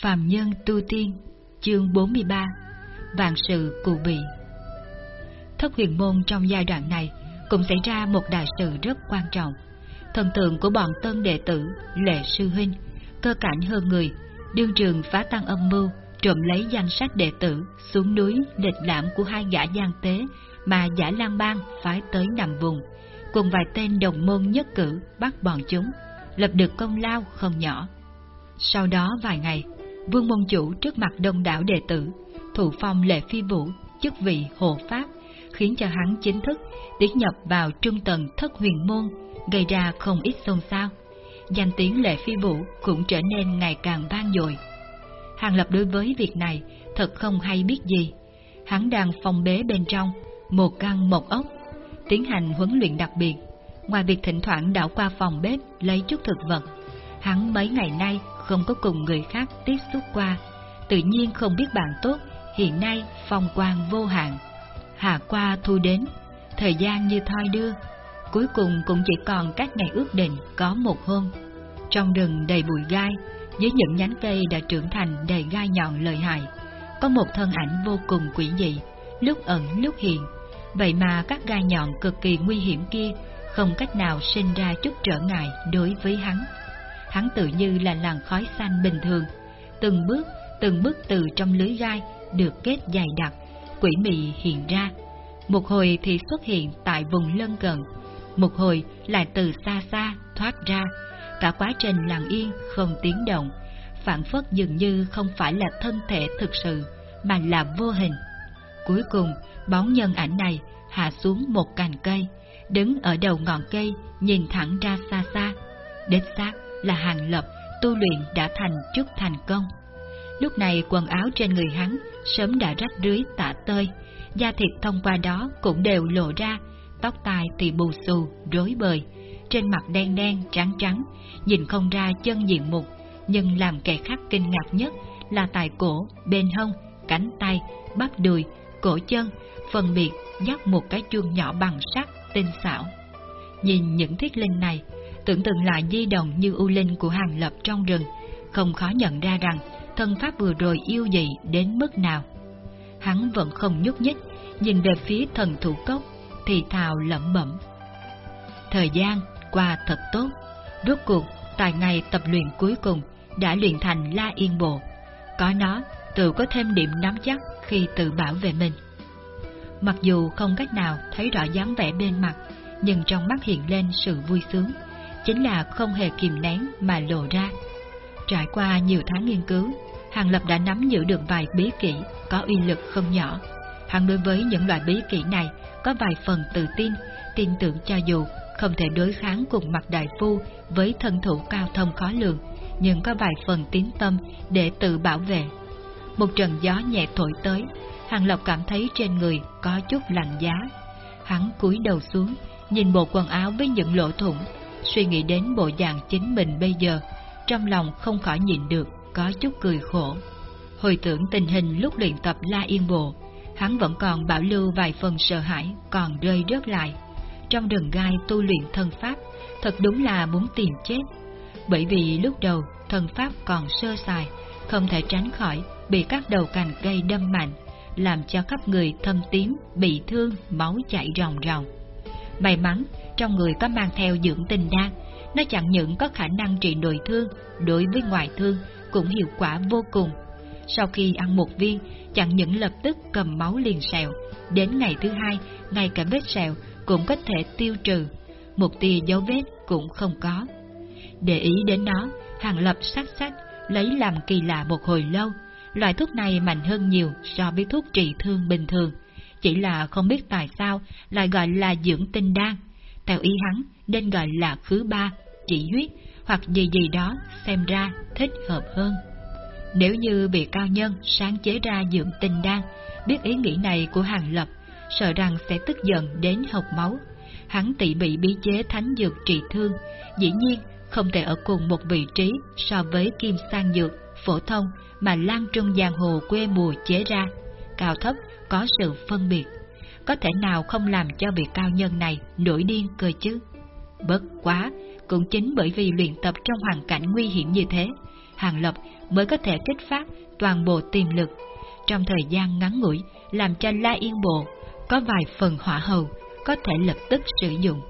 Phạm Nhân Tu Tiên, chương 43, Vạn sự cụ bị. Thất huyền môn trong giai đoạn này cũng xảy ra một đại sự rất quan trọng. Thần tượng của bọn tân đệ tử, lệ sư huynh, cơ cảnh hơn người, đương trường phá tăng âm mưu, trộm lấy danh sách đệ tử xuống núi lịch lãm của hai gã gian tế mà giả lang bang phái tới nằm vùng, cùng vài tên đồng môn nhất cử bắt bọn chúng, lập được công lao không nhỏ. Sau đó vài ngày, Vương Môn Chủ trước mặt đông đảo đệ tử, thủ phong lệ phi vũ, chức vị hộ pháp, khiến cho hắn chính thức tiến nhập vào trung tầng thất huyền môn, gây ra không ít xôn xao. Danh tiếng lệ phi vũ cũng trở nên ngày càng vang dội. Hàng Lập đối với việc này thật không hay biết gì. Hắn đang phòng bế bên trong, một căn một ốc, tiến hành huấn luyện đặc biệt. Ngoài việc thỉnh thoảng đảo qua phòng bếp lấy chút thực vật, hắn mấy ngày nay không có cùng người khác tiếp xúc qua, tự nhiên không biết bạn tốt, hiện nay phong quang vô hạn. Hạ qua thu đến, thời gian như thoi đưa, cuối cùng cũng chỉ còn cách ngày ước định có một hôm. Trong rừng đầy bụi gai, dưới những nhánh cây đã trưởng thành đầy gai nhọn lợi hại, có một thân ảnh vô cùng quỷ dị, lúc ẩn lúc hiện. Vậy mà các gai nhọn cực kỳ nguy hiểm kia không cách nào sinh ra chút trở ngại đối với hắn hắn tự như là làn khói xanh bình thường, từng bước, từng bước từ trong lưới gai được kết dày đặc, quỷ mị hiện ra. Một hồi thì xuất hiện tại vùng lân cận, một hồi lại từ xa xa thoát ra, cả quá trình lặng yên không tiếng động, phản phất dường như không phải là thân thể thực sự, mà là vô hình. Cuối cùng, bóng nhân ảnh này hạ xuống một cành cây, đứng ở đầu ngọn cây, nhìn thẳng ra xa xa. Đích xác là hàng lập tu luyện đã thành chút thành công. Lúc này quần áo trên người hắn sớm đã rách rưới tả tơi, da thịt thông qua đó cũng đều lộ ra, tóc tai thì bù xù, rối bời, trên mặt đen đen, trắng trắng, nhìn không ra chân diện mục, nhưng làm kẻ khác kinh ngạc nhất là tại cổ, bên hông, cánh tay, bắp đùi, cổ chân, phân biệt dắt một cái chuông nhỏ bằng sắt, tinh xảo. Nhìn những thiết linh này, tưởng tượng lại di động như u linh của hàng lập trong rừng, không khó nhận ra rằng thân pháp vừa rồi yêu dị đến mức nào. Hắn vẫn không nhúc nhích, nhìn về phía thần thủ cốc, thì thào lẩm bẩm. Thời gian qua thật tốt, rốt cuộc tại ngày tập luyện cuối cùng đã luyện thành La Yên Bộ. Có nó, tự có thêm điểm nắm chắc khi tự bảo vệ mình. Mặc dù không cách nào thấy rõ dáng vẻ bên mặt, nhưng trong mắt hiện lên sự vui sướng chính là không hề kìm nén mà lộ ra. Trải qua nhiều tháng nghiên cứu, Hàng Lập đã nắm giữ được vài bí kỹ có uy lực không nhỏ. Hắn đối với những loại bí kỹ này có vài phần tự tin, tin tưởng cho dù không thể đối kháng cùng mặt đại phu với thân thủ cao thông khó lường, nhưng có vài phần tín tâm để tự bảo vệ. Một trận gió nhẹ thổi tới, Hàng Lập cảm thấy trên người có chút lạnh giá. Hắn cúi đầu xuống, nhìn bộ quần áo với những lỗ thủng suy nghĩ đến bộ dạng chính mình bây giờ, trong lòng không khỏi nhịn được, có chút cười khổ. Hồi tưởng tình hình lúc luyện tập La Yên Bộ, hắn vẫn còn bảo lưu vài phần sợ hãi còn rơi rớt lại. Trong rừng gai tu luyện thân pháp, thật đúng là muốn tìm chết. Bởi vì lúc đầu thân pháp còn sơ sài, không thể tránh khỏi bị các đầu cành cây đâm mạnh, làm cho khắp người thâm tím, bị thương, máu chảy ròng ròng. May mắn, trong người có mang theo dưỡng tinh đan, nó chẳng những có khả năng trị nội thương, đối với ngoại thương cũng hiệu quả vô cùng. Sau khi ăn một viên, chẳng những lập tức cầm máu liền sẹo, đến ngày thứ hai, ngay cả vết sẹo cũng có thể tiêu trừ, một tia dấu vết cũng không có. Để ý đến nó, Hàng Lập sắc sắc, lấy làm kỳ lạ một hồi lâu. Loại thuốc này mạnh hơn nhiều so với thuốc trị thương bình thường, chỉ là không biết tại sao lại gọi là dưỡng tinh đan. Theo ý hắn, nên gọi là khứ ba, chỉ huyết, hoặc gì gì đó xem ra thích hợp hơn. Nếu như bị cao nhân sáng chế ra dưỡng tinh đan, biết ý nghĩ này của Hàng Lập, sợ rằng sẽ tức giận đến học máu. Hắn tỉ bị bí chế thánh dược trị thương, dĩ nhiên không thể ở cùng một vị trí so với kim sang dược, phổ thông mà Lan Trung Giang Hồ quê mùa chế ra. Cao thấp có sự phân biệt có thể nào không làm cho vị cao nhân này nổi điên cơ chứ? Bất quá, cũng chính bởi vì luyện tập trong hoàn cảnh nguy hiểm như thế, Hàng Lập mới có thể kích phát toàn bộ tiềm lực. Trong thời gian ngắn ngủi, làm cho La Yên Bộ có vài phần hỏa hầu có thể lập tức sử dụng.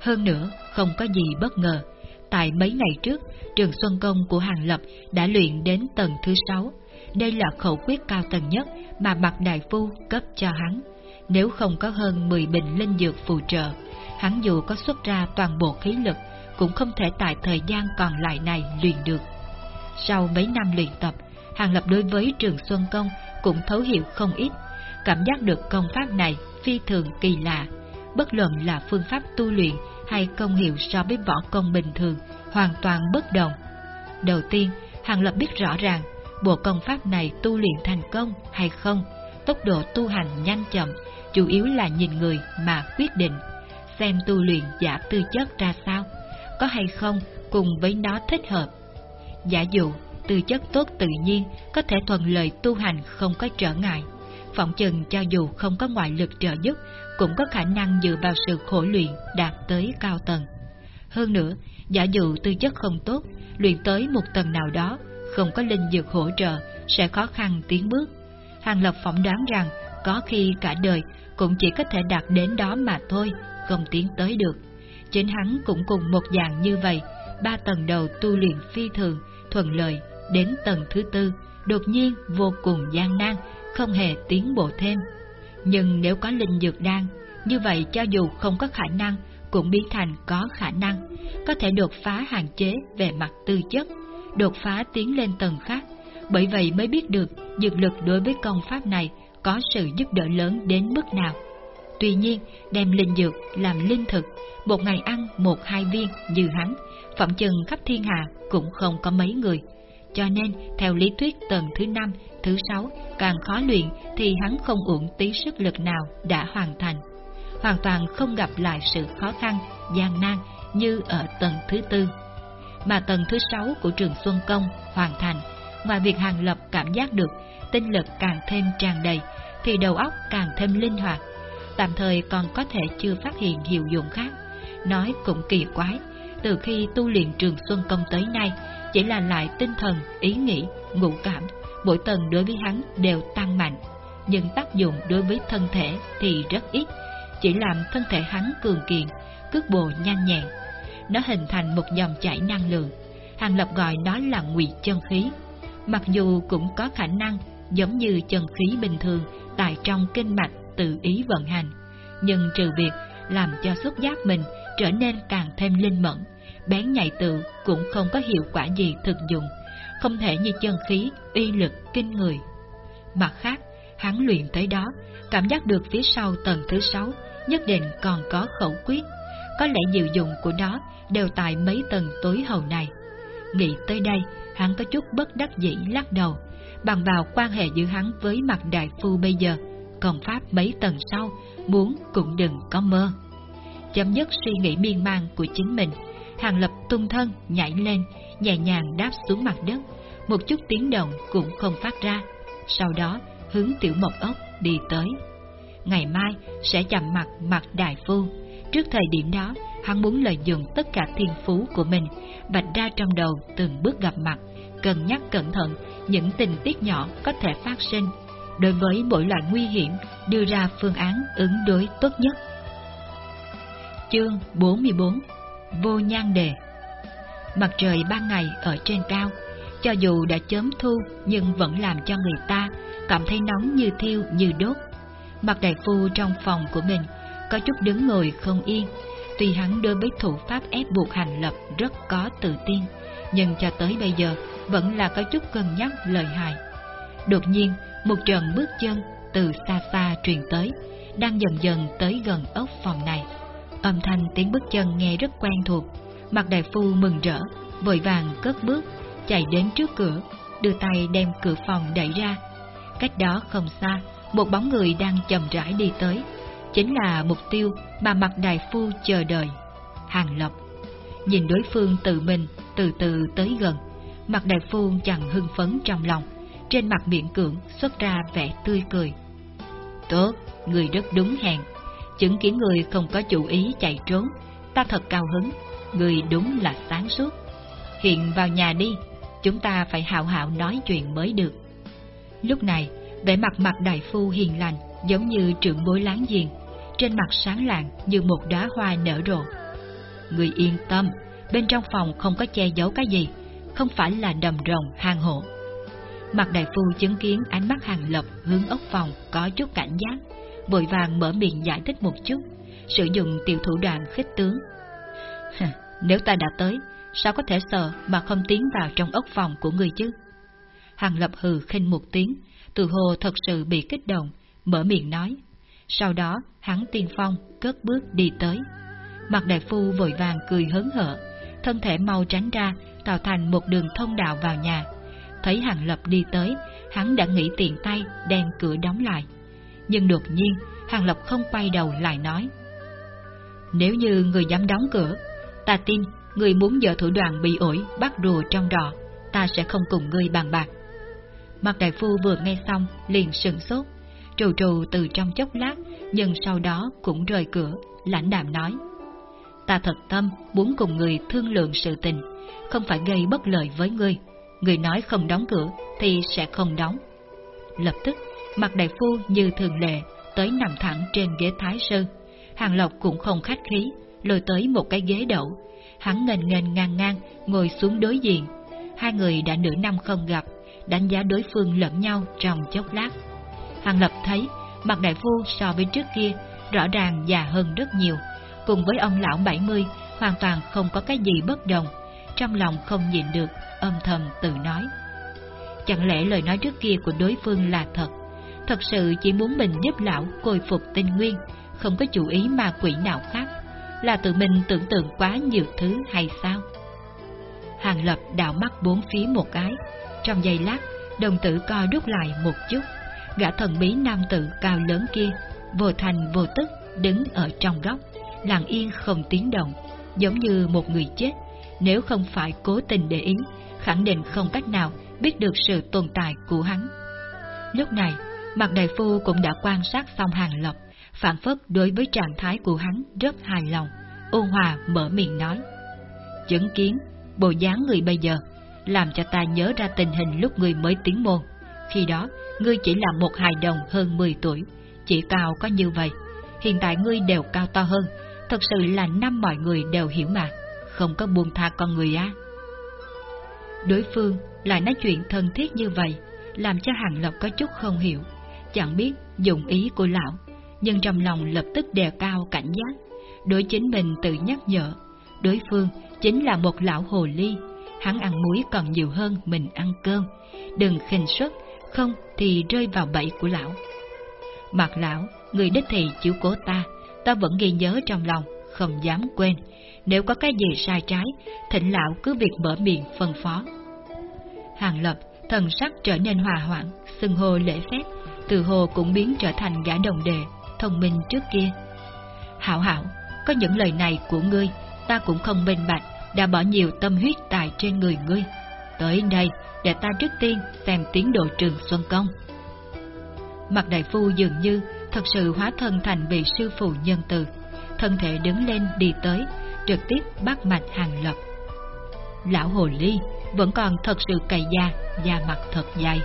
Hơn nữa, không có gì bất ngờ. Tại mấy ngày trước, trường Xuân Công của Hàng Lập đã luyện đến tầng thứ sáu. Đây là khẩu quyết cao tầng nhất mà Bạc Đại Phu cấp cho hắn. Nếu không có hơn 10 bình linh dược phù trợ, hắn dù có xuất ra toàn bộ khí lực, cũng không thể tại thời gian còn lại này luyện được. Sau mấy năm luyện tập, Hàng Lập đối với trường Xuân Công cũng thấu hiểu không ít, cảm giác được công pháp này phi thường kỳ lạ, bất luận là phương pháp tu luyện hay công hiệu so với võ công bình thường, hoàn toàn bất đồng. Đầu tiên, Hàng Lập biết rõ ràng bộ công pháp này tu luyện thành công hay không, tốc độ tu hành nhanh chậm, chủ yếu là nhìn người mà quyết định, xem tu luyện giả tư chất ra sao, có hay không cùng với nó thích hợp. Giả dụ, tư chất tốt tự nhiên có thể thuận lợi tu hành không có trở ngại, phỏng chừng cho dù không có ngoại lực trợ giúp, cũng có khả năng dựa vào sự khổ luyện đạt tới cao tầng. Hơn nữa, giả dụ tư chất không tốt, luyện tới một tầng nào đó, không có linh dược hỗ trợ, sẽ khó khăn tiến bước. Hàng Lập phỏng đoán rằng, có khi cả đời cũng chỉ có thể đạt đến đó mà thôi, không tiến tới được. Chính hắn cũng cùng một dạng như vậy, ba tầng đầu tu luyện phi thường, thuận lợi, đến tầng thứ tư, đột nhiên vô cùng gian nan, không hề tiến bộ thêm. Nhưng nếu có linh dược đan, như vậy cho dù không có khả năng, cũng biến thành có khả năng, có thể đột phá hạn chế về mặt tư chất, đột phá tiến lên tầng khác. Bởi vậy mới biết được dược lực đối với công pháp này có sự giúp đỡ lớn đến mức nào. Tuy nhiên, đem linh dược làm linh thực, một ngày ăn một hai viên như hắn, phẩm chừng khắp thiên hạ cũng không có mấy người. Cho nên, theo lý thuyết tầng thứ năm, thứ sáu, càng khó luyện thì hắn không uổng tí sức lực nào đã hoàn thành. Hoàn toàn không gặp lại sự khó khăn, gian nan như ở tầng thứ tư. Mà tầng thứ sáu của trường Xuân Công hoàn thành, ngoài việc hàng lập cảm giác được tinh lực càng thêm tràn đầy, thì đầu óc càng thêm linh hoạt, tạm thời còn có thể chưa phát hiện hiệu dụng khác. Nói cũng kỳ quái, từ khi tu luyện trường Xuân Công tới nay, chỉ là lại tinh thần, ý nghĩ, ngũ cảm, mỗi tầng đối với hắn đều tăng mạnh, nhưng tác dụng đối với thân thể thì rất ít, chỉ làm thân thể hắn cường kiện, cước bộ nhanh nhẹn. Nó hình thành một dòng chảy năng lượng, Hàng Lập gọi nó là ngụy chân khí. Mặc dù cũng có khả năng giống như chân khí bình thường tại trong kinh mạch tự ý vận hành, nhưng trừ việc làm cho xúc giác mình trở nên càng thêm linh mẫn, bén nhạy tự cũng không có hiệu quả gì thực dụng, không thể như chân khí, uy lực kinh người. Mặt khác, hắn luyện tới đó, cảm giác được phía sau tầng thứ sáu nhất định còn có khẩu quyết, có lẽ diệu dụng của nó đều tại mấy tầng tối hậu này. Nghĩ tới đây, hắn có chút bất đắc dĩ lắc đầu, bằng vào quan hệ giữa hắn với mặt đại phu bây giờ, còn pháp mấy tầng sau, muốn cũng đừng có mơ. Chấm dứt suy nghĩ miên man của chính mình, Hàng Lập tung thân nhảy lên, nhẹ nhàng đáp xuống mặt đất, một chút tiếng động cũng không phát ra. Sau đó, hướng tiểu mộc ốc đi tới. Ngày mai sẽ chạm mặt mặt đại phu. Trước thời điểm đó, hắn muốn lợi dụng tất cả thiên phú của mình, bạch ra trong đầu từng bước gặp mặt, cân nhắc cẩn thận những tình tiết nhỏ có thể phát sinh. Đối với mỗi loại nguy hiểm, đưa ra phương án ứng đối tốt nhất. Chương 44 Vô nhan đề Mặt trời ban ngày ở trên cao, cho dù đã chớm thu nhưng vẫn làm cho người ta cảm thấy nóng như thiêu như đốt. Mặt đại phu trong phòng của mình có chút đứng ngồi không yên, tuy hắn đối với thủ pháp ép buộc hành lập rất có tự tin, nhưng cho tới bây giờ vẫn là có chút cân nhắc lời hại. Đột nhiên, một trận bước chân từ xa xa truyền tới, đang dần dần tới gần ốc phòng này. Âm thanh tiếng bước chân nghe rất quen thuộc, mặt đại phu mừng rỡ, vội vàng cất bước, chạy đến trước cửa, đưa tay đem cửa phòng đẩy ra. Cách đó không xa, một bóng người đang chậm rãi đi tới, chính là mục tiêu mà mặt đại phu chờ đợi. Hàng lộc. Nhìn đối phương tự mình từ từ tới gần, mặt đại phu chẳng hưng phấn trong lòng, trên mặt miệng cưỡng xuất ra vẻ tươi cười. Tốt, người rất đúng hẹn, chứng kiến người không có chủ ý chạy trốn, ta thật cao hứng, người đúng là sáng suốt. Hiện vào nhà đi, chúng ta phải hào hảo nói chuyện mới được. Lúc này, vẻ mặt mặt đại phu hiền lành, giống như trưởng bối láng giềng, trên mặt sáng lạng như một đóa hoa nở rộ. Người yên tâm, bên trong phòng không có che giấu cái gì, không phải là đầm rồng hang hộ. Mặt đại phu chứng kiến ánh mắt hàng lập hướng ốc phòng có chút cảnh giác, vội vàng mở miệng giải thích một chút, sử dụng tiểu thủ đoạn khích tướng. Nếu ta đã tới, sao có thể sợ mà không tiến vào trong ốc phòng của người chứ? Hàng lập hừ khinh một tiếng, từ hồ thật sự bị kích động, mở miệng nói. Sau đó, hắn tiên phong, cất bước đi tới. Mặt đại phu vội vàng cười hớn hở, thân thể mau tránh ra, tạo thành một đường thông đạo vào nhà. Thấy Hàng Lập đi tới, hắn đã nghĩ tiện tay đem cửa đóng lại. Nhưng đột nhiên, Hàng Lập không quay đầu lại nói. Nếu như người dám đóng cửa, ta tin người muốn dở thủ đoạn bị ổi bắt rùa trong đỏ, ta sẽ không cùng ngươi bàn bạc. Mặt đại phu vừa nghe xong, liền sừng sốt, trù trù từ trong chốc lát, nhưng sau đó cũng rời cửa, lãnh đạm nói. Ta thật tâm muốn cùng người thương lượng sự tình, không phải gây bất lợi với ngươi. Người nói không đóng cửa thì sẽ không đóng. Lập tức, mặt đại phu như thường lệ, tới nằm thẳng trên ghế thái sư. Hàng Lộc cũng không khách khí, lôi tới một cái ghế đậu. Hắn ngần ngần ngang ngang, ngồi xuống đối diện. Hai người đã nửa năm không gặp, đánh giá đối phương lẫn nhau trong chốc lát. Hàng Lập thấy, mặt đại phu so với trước kia, rõ ràng già hơn rất nhiều, cùng với ông lão 70, hoàn toàn không có cái gì bất đồng, trong lòng không nhịn được, âm thầm tự nói. Chẳng lẽ lời nói trước kia của đối phương là thật, thật sự chỉ muốn mình giúp lão khôi phục tinh nguyên, không có chủ ý mà quỷ nào khác, là tự mình tưởng tượng quá nhiều thứ hay sao? Hàng Lập đảo mắt bốn phía một cái, trong giây lát, đồng tử co rút lại một chút, gã thần bí nam tử cao lớn kia, vô thành vô tức, đứng ở trong góc, lặng yên không tiếng động, giống như một người chết, nếu không phải cố tình để ý, khẳng định không cách nào biết được sự tồn tại của hắn. Lúc này, mặt đại phu cũng đã quan sát xong hàng lập, phản phất đối với trạng thái của hắn rất hài lòng, ôn hòa mở miệng nói. Chứng kiến, bộ dáng người bây giờ, làm cho ta nhớ ra tình hình lúc người mới tiến môn. Khi đó, ngươi chỉ là một hài đồng hơn 10 tuổi, chỉ cao có như vậy. Hiện tại ngươi đều cao to hơn, thật sự là năm mọi người đều hiểu mà, không có buông tha con người á. Đối phương lại nói chuyện thân thiết như vậy, làm cho Hàng Lộc có chút không hiểu, chẳng biết dụng ý của lão, nhưng trong lòng lập tức đề cao cảnh giác, đối chính mình tự nhắc nhở, đối phương chính là một lão hồ ly, hắn ăn muối còn nhiều hơn mình ăn cơm, đừng khinh suất, không thì rơi vào bẫy của lão. Mặt lão, người đích thị chiếu cố ta, ta vẫn ghi nhớ trong lòng, không dám quên. Nếu có cái gì sai trái, thịnh lão cứ việc mở miệng phân phó. Hàng lập, thần sắc trở nên hòa hoãn, xưng hô lễ phép, từ hồ cũng biến trở thành gã đồng đề, thông minh trước kia. Hảo hảo, có những lời này của ngươi, ta cũng không minh bạch, đã bỏ nhiều tâm huyết tài trên người ngươi. Tới đây, để ta trước tiên xem tiến độ trường Xuân Công. Mặt đại phu dường như thật sự hóa thân thành vị sư phụ nhân từ, thân thể đứng lên đi tới, trực tiếp bắt mạch hàng lập. Lão hồ ly vẫn còn thật sự cày da, da mặt thật dài.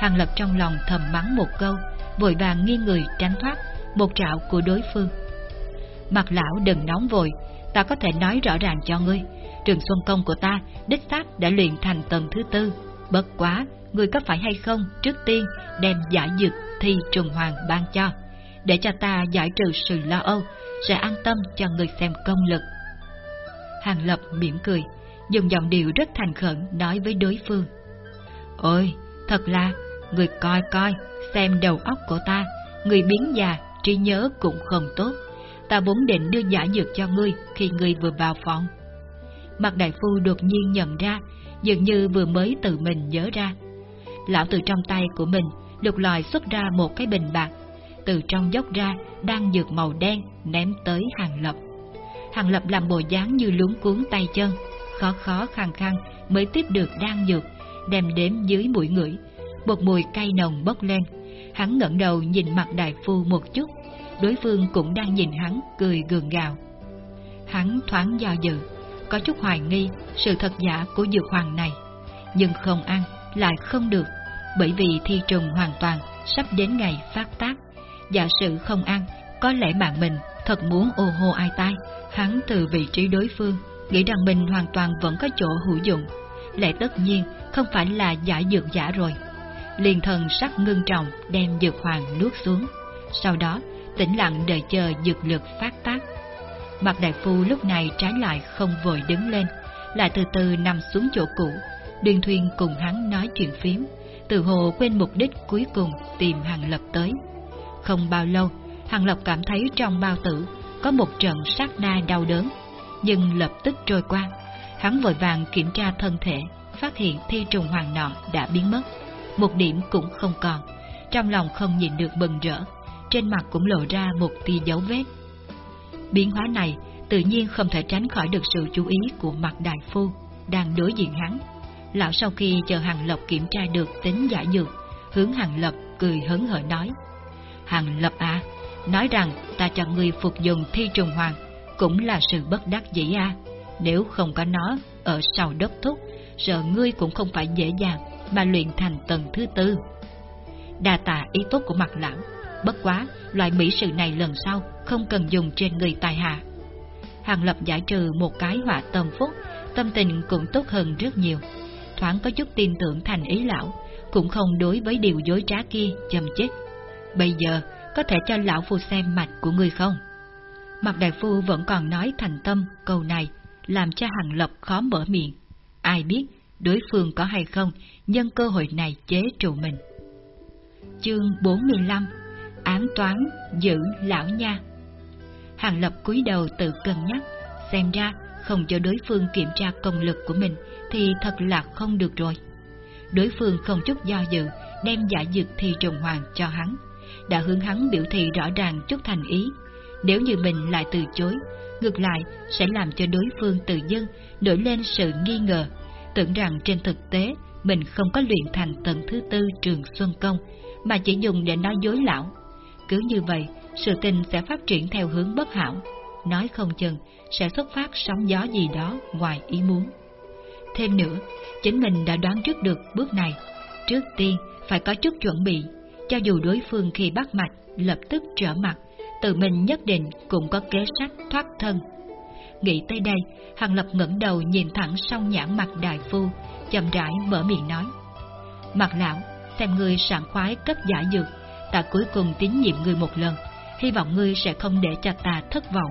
Hàng lập trong lòng thầm mắng một câu, vội vàng nghiêng người tránh thoát một trạo của đối phương. Mặt lão đừng nóng vội, ta có thể nói rõ ràng cho ngươi, trường xuân công của ta đích xác đã luyện thành tầng thứ tư, bất quá, ngươi có phải hay không trước tiên đem giải dược thi trùng hoàng ban cho, để cho ta giải trừ sự lo âu, sẽ an tâm cho người xem công lực. Hàng Lập mỉm cười, dùng giọng điệu rất thành khẩn nói với đối phương. Ôi, thật là, người coi coi, xem đầu óc của ta, người biến già, trí nhớ cũng không tốt. Ta vốn định đưa giả dược cho ngươi khi ngươi vừa vào phòng. Mặt đại phu đột nhiên nhận ra, dường như vừa mới tự mình nhớ ra. Lão từ trong tay của mình lục lòi xuất ra một cái bình bạc, từ trong dốc ra đang dược màu đen ném tới hàng lập. Hàng lập làm bộ dáng như luống cuốn tay chân, khó khó khăn khăn mới tiếp được đan dược, đem đếm dưới mũi ngửi. Một mùi cay nồng bốc lên, hắn ngẩng đầu nhìn mặt đại phu một chút, đối phương cũng đang nhìn hắn cười gượng gạo. Hắn thoáng do dự, có chút hoài nghi sự thật giả của dược hoàng này, nhưng không ăn lại không được, bởi vì thi trùng hoàn toàn sắp đến ngày phát tác. Giả sử không ăn, có lẽ bạn mình thật muốn ô hô ai tai, hắn từ vị trí đối phương, nghĩ rằng mình hoàn toàn vẫn có chỗ hữu dụng. Lẽ tất nhiên không phải là giả dược giả rồi. Liền thần sắc ngưng trọng đem dược hoàng nuốt xuống, sau đó tĩnh lặng đợi chờ dược lực phát tác. Mặt đại phu lúc này trái lại không vội đứng lên, lại từ từ nằm xuống chỗ cũ, đường Thuyền cùng hắn nói chuyện phím, từ hồ quên mục đích cuối cùng tìm Hàng Lập tới. Không bao lâu, Hàng Lập cảm thấy trong bao tử có một trận sát na đau đớn, nhưng lập tức trôi qua. Hắn vội vàng kiểm tra thân thể, phát hiện thi trùng hoàng nọ đã biến mất, một điểm cũng không còn. Trong lòng không nhìn được bừng rỡ, trên mặt cũng lộ ra một tia dấu vết. Biến hóa này tự nhiên không thể tránh khỏi được sự chú ý của mặt đại phu đang đối diện hắn. Lão sau khi chờ Hàng Lập kiểm tra được tính giả dược, hướng Hàng Lập cười hớn hở nói. Hàng Lập à, nói rằng ta cho người phục dùng thi trùng hoàng cũng là sự bất đắc dĩ à. Nếu không có nó ở sau đất thúc, sợ ngươi cũng không phải dễ dàng mà luyện thành tầng thứ tư. Đa tạ ý tốt của mặt lão, bất quá loại mỹ sự này lần sau không cần dùng trên người tài hạ. Hàng Lập giải trừ một cái họa tâm phúc, tâm tình cũng tốt hơn rất nhiều. Thoáng có chút tin tưởng thành ý lão, cũng không đối với điều dối trá kia chầm chết. Bây giờ, có thể cho lão phu xem mạch của người không? Mặt đại phu vẫn còn nói thành tâm câu này, làm cho Hàng Lập khó mở miệng. Ai biết đối phương có hay không nhân cơ hội này chế trụ mình. Chương 45 án toán giữ lão nha Hàng Lập cúi đầu tự cân nhắc, xem ra không cho đối phương kiểm tra công lực của mình thì thật là không được rồi. Đối phương không chút do dự đem giả dược thi trùng hoàng cho hắn, đã hướng hắn biểu thị rõ ràng chút thành ý. Nếu như mình lại từ chối, ngược lại sẽ làm cho đối phương tự dưng nổi lên sự nghi ngờ, tưởng rằng trên thực tế mình không có luyện thành tầng thứ tư trường Xuân Công, mà chỉ dùng để nói dối lão. Cứ như vậy, sự tình sẽ phát triển theo hướng bất hảo, nói không chừng sẽ xuất phát sóng gió gì đó ngoài ý muốn. Thêm nữa, chính mình đã đoán trước được bước này, trước tiên phải có chút chuẩn bị, cho dù đối phương khi bắt mạch lập tức trở mặt, tự mình nhất định cũng có kế sách thoát thân. Nghĩ tới đây, Hàng Lập ngẩng đầu nhìn thẳng song nhãn mặt đại phu, chậm rãi mở miệng nói. Mặt lão, xem ngươi sảng khoái cấp giả dược, ta cuối cùng tín nhiệm ngươi một lần, hy vọng ngươi sẽ không để cho ta thất vọng.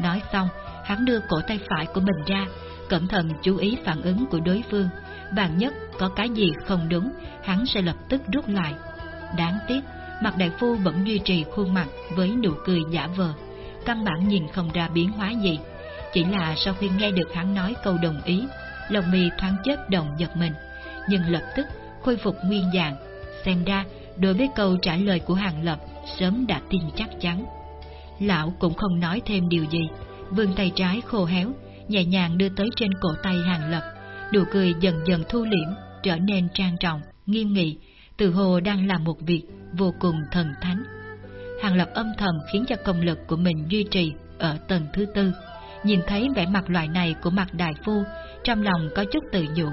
Nói xong, hắn đưa cổ tay phải của mình ra, cẩn thận chú ý phản ứng của đối phương. bạn nhất có cái gì không đúng, hắn sẽ lập tức rút lại. Đáng tiếc, mặt đại phu vẫn duy trì khuôn mặt với nụ cười giả vờ, căn bản nhìn không ra biến hóa gì. Chỉ là sau khi nghe được hắn nói câu đồng ý, lòng mì thoáng chớp động giật mình, nhưng lập tức khôi phục nguyên dạng. Xem ra, đối với câu trả lời của Hàng Lập, sớm đã tin chắc chắn. Lão cũng không nói thêm điều gì, vươn tay trái khô héo, nhẹ nhàng đưa tới trên cổ tay Hàng Lập, nụ cười dần dần thu liễm, trở nên trang trọng, nghiêm nghị, từ hồ đang làm một việc vô cùng thần thánh. Hàng Lập âm thầm khiến cho công lực của mình duy trì ở tầng thứ tư. Nhìn thấy vẻ mặt loại này của mặt đại phu, trong lòng có chút tự nhủ,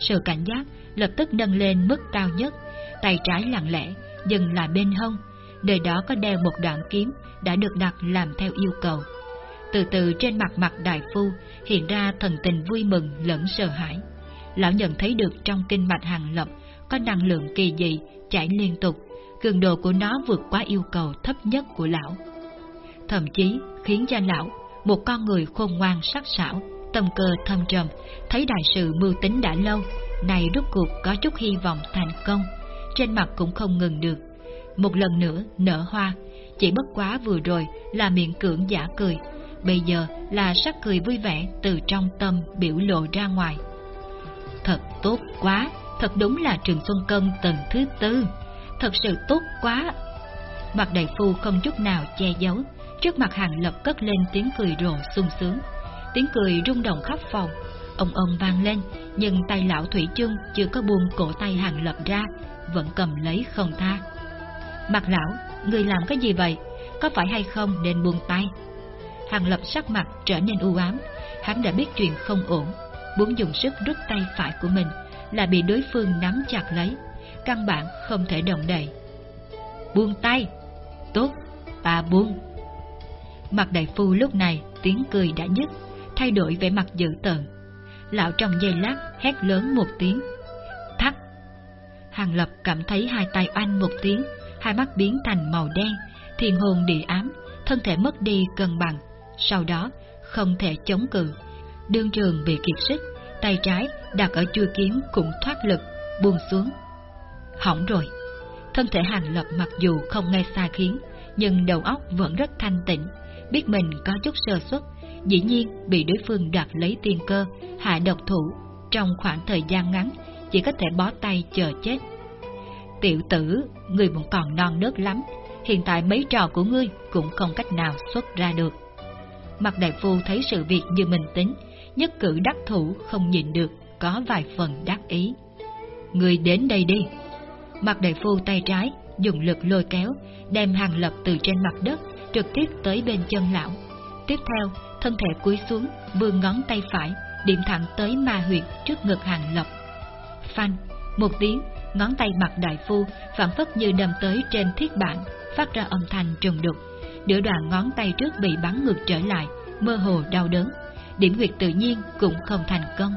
sự cảnh giác lập tức nâng lên mức cao nhất, tay trái lặng lẽ, dừng lại bên hông, nơi đó có đeo một đoạn kiếm đã được đặt làm theo yêu cầu. Từ từ trên mặt mặt đại phu hiện ra thần tình vui mừng lẫn sợ hãi. Lão nhận thấy được trong kinh mạch hàng lập có năng lượng kỳ dị chảy liên tục, cường độ của nó vượt quá yêu cầu thấp nhất của lão. Thậm chí khiến cho lão, một con người khôn ngoan sắc sảo, tâm cơ thâm trầm, thấy đại sự mưu tính đã lâu, này rút cuộc có chút hy vọng thành công, trên mặt cũng không ngừng được. Một lần nữa nở hoa, chỉ bất quá vừa rồi là miệng cưỡng giả cười, bây giờ là sắc cười vui vẻ từ trong tâm biểu lộ ra ngoài. Thật tốt quá, thật đúng là trường Xuân Công tầng thứ tư, thật sự tốt quá. Mặt đại phu không chút nào che giấu, trước mặt hàng lập cất lên tiếng cười rộ sung sướng. Tiếng cười rung động khắp phòng, ông ông vang lên, nhưng tay lão Thủy chung chưa có buông cổ tay hàng lập ra, vẫn cầm lấy không tha. Mặt lão, người làm cái gì vậy? Có phải hay không nên buông tay? Hàng lập sắc mặt trở nên u ám, hắn đã biết chuyện không ổn, muốn dùng sức rút tay phải của mình, là bị đối phương nắm chặt lấy, căn bản không thể động đậy. Buông tay! Tốt, ta buông. Mặt đại phu lúc này tiếng cười đã dứt, thay đổi vẻ mặt dữ tợn. Lão trong giây lát hét lớn một tiếng. Thắt! Hàng Lập cảm thấy hai tay oanh một tiếng, hai mắt biến thành màu đen, thiền hồn địa ám, thân thể mất đi cân bằng, sau đó không thể chống cự. Đương trường bị kiệt sức, tay trái đặt ở chui kiếm cũng thoát lực, buông xuống. Hỏng rồi! Thân thể Hàng Lập mặc dù không nghe xa khiến, nhưng đầu óc vẫn rất thanh tịnh, biết mình có chút sơ suất, dĩ nhiên bị đối phương đoạt lấy tiên cơ, hạ độc thủ, trong khoảng thời gian ngắn chỉ có thể bó tay chờ chết. Tiểu tử, người vẫn còn non nớt lắm, hiện tại mấy trò của ngươi cũng không cách nào xuất ra được. Mặt đại phu thấy sự việc như mình tính, nhất cử đắc thủ không nhìn được, có vài phần đắc ý. Người đến đây đi. Mặt đại phu tay trái, dùng lực lôi kéo, đem hàng lập từ trên mặt đất, trực tiếp tới bên chân lão. Tiếp theo, thân thể cúi xuống, vươn ngón tay phải, điểm thẳng tới ma huyệt trước ngực hàng lập. Phanh, một tiếng, ngón tay mặt đại phu phản phất như đâm tới trên thiết bản, phát ra âm thanh trùng đục. Nửa đoạn ngón tay trước bị bắn ngược trở lại, mơ hồ đau đớn. Điểm huyệt tự nhiên cũng không thành công.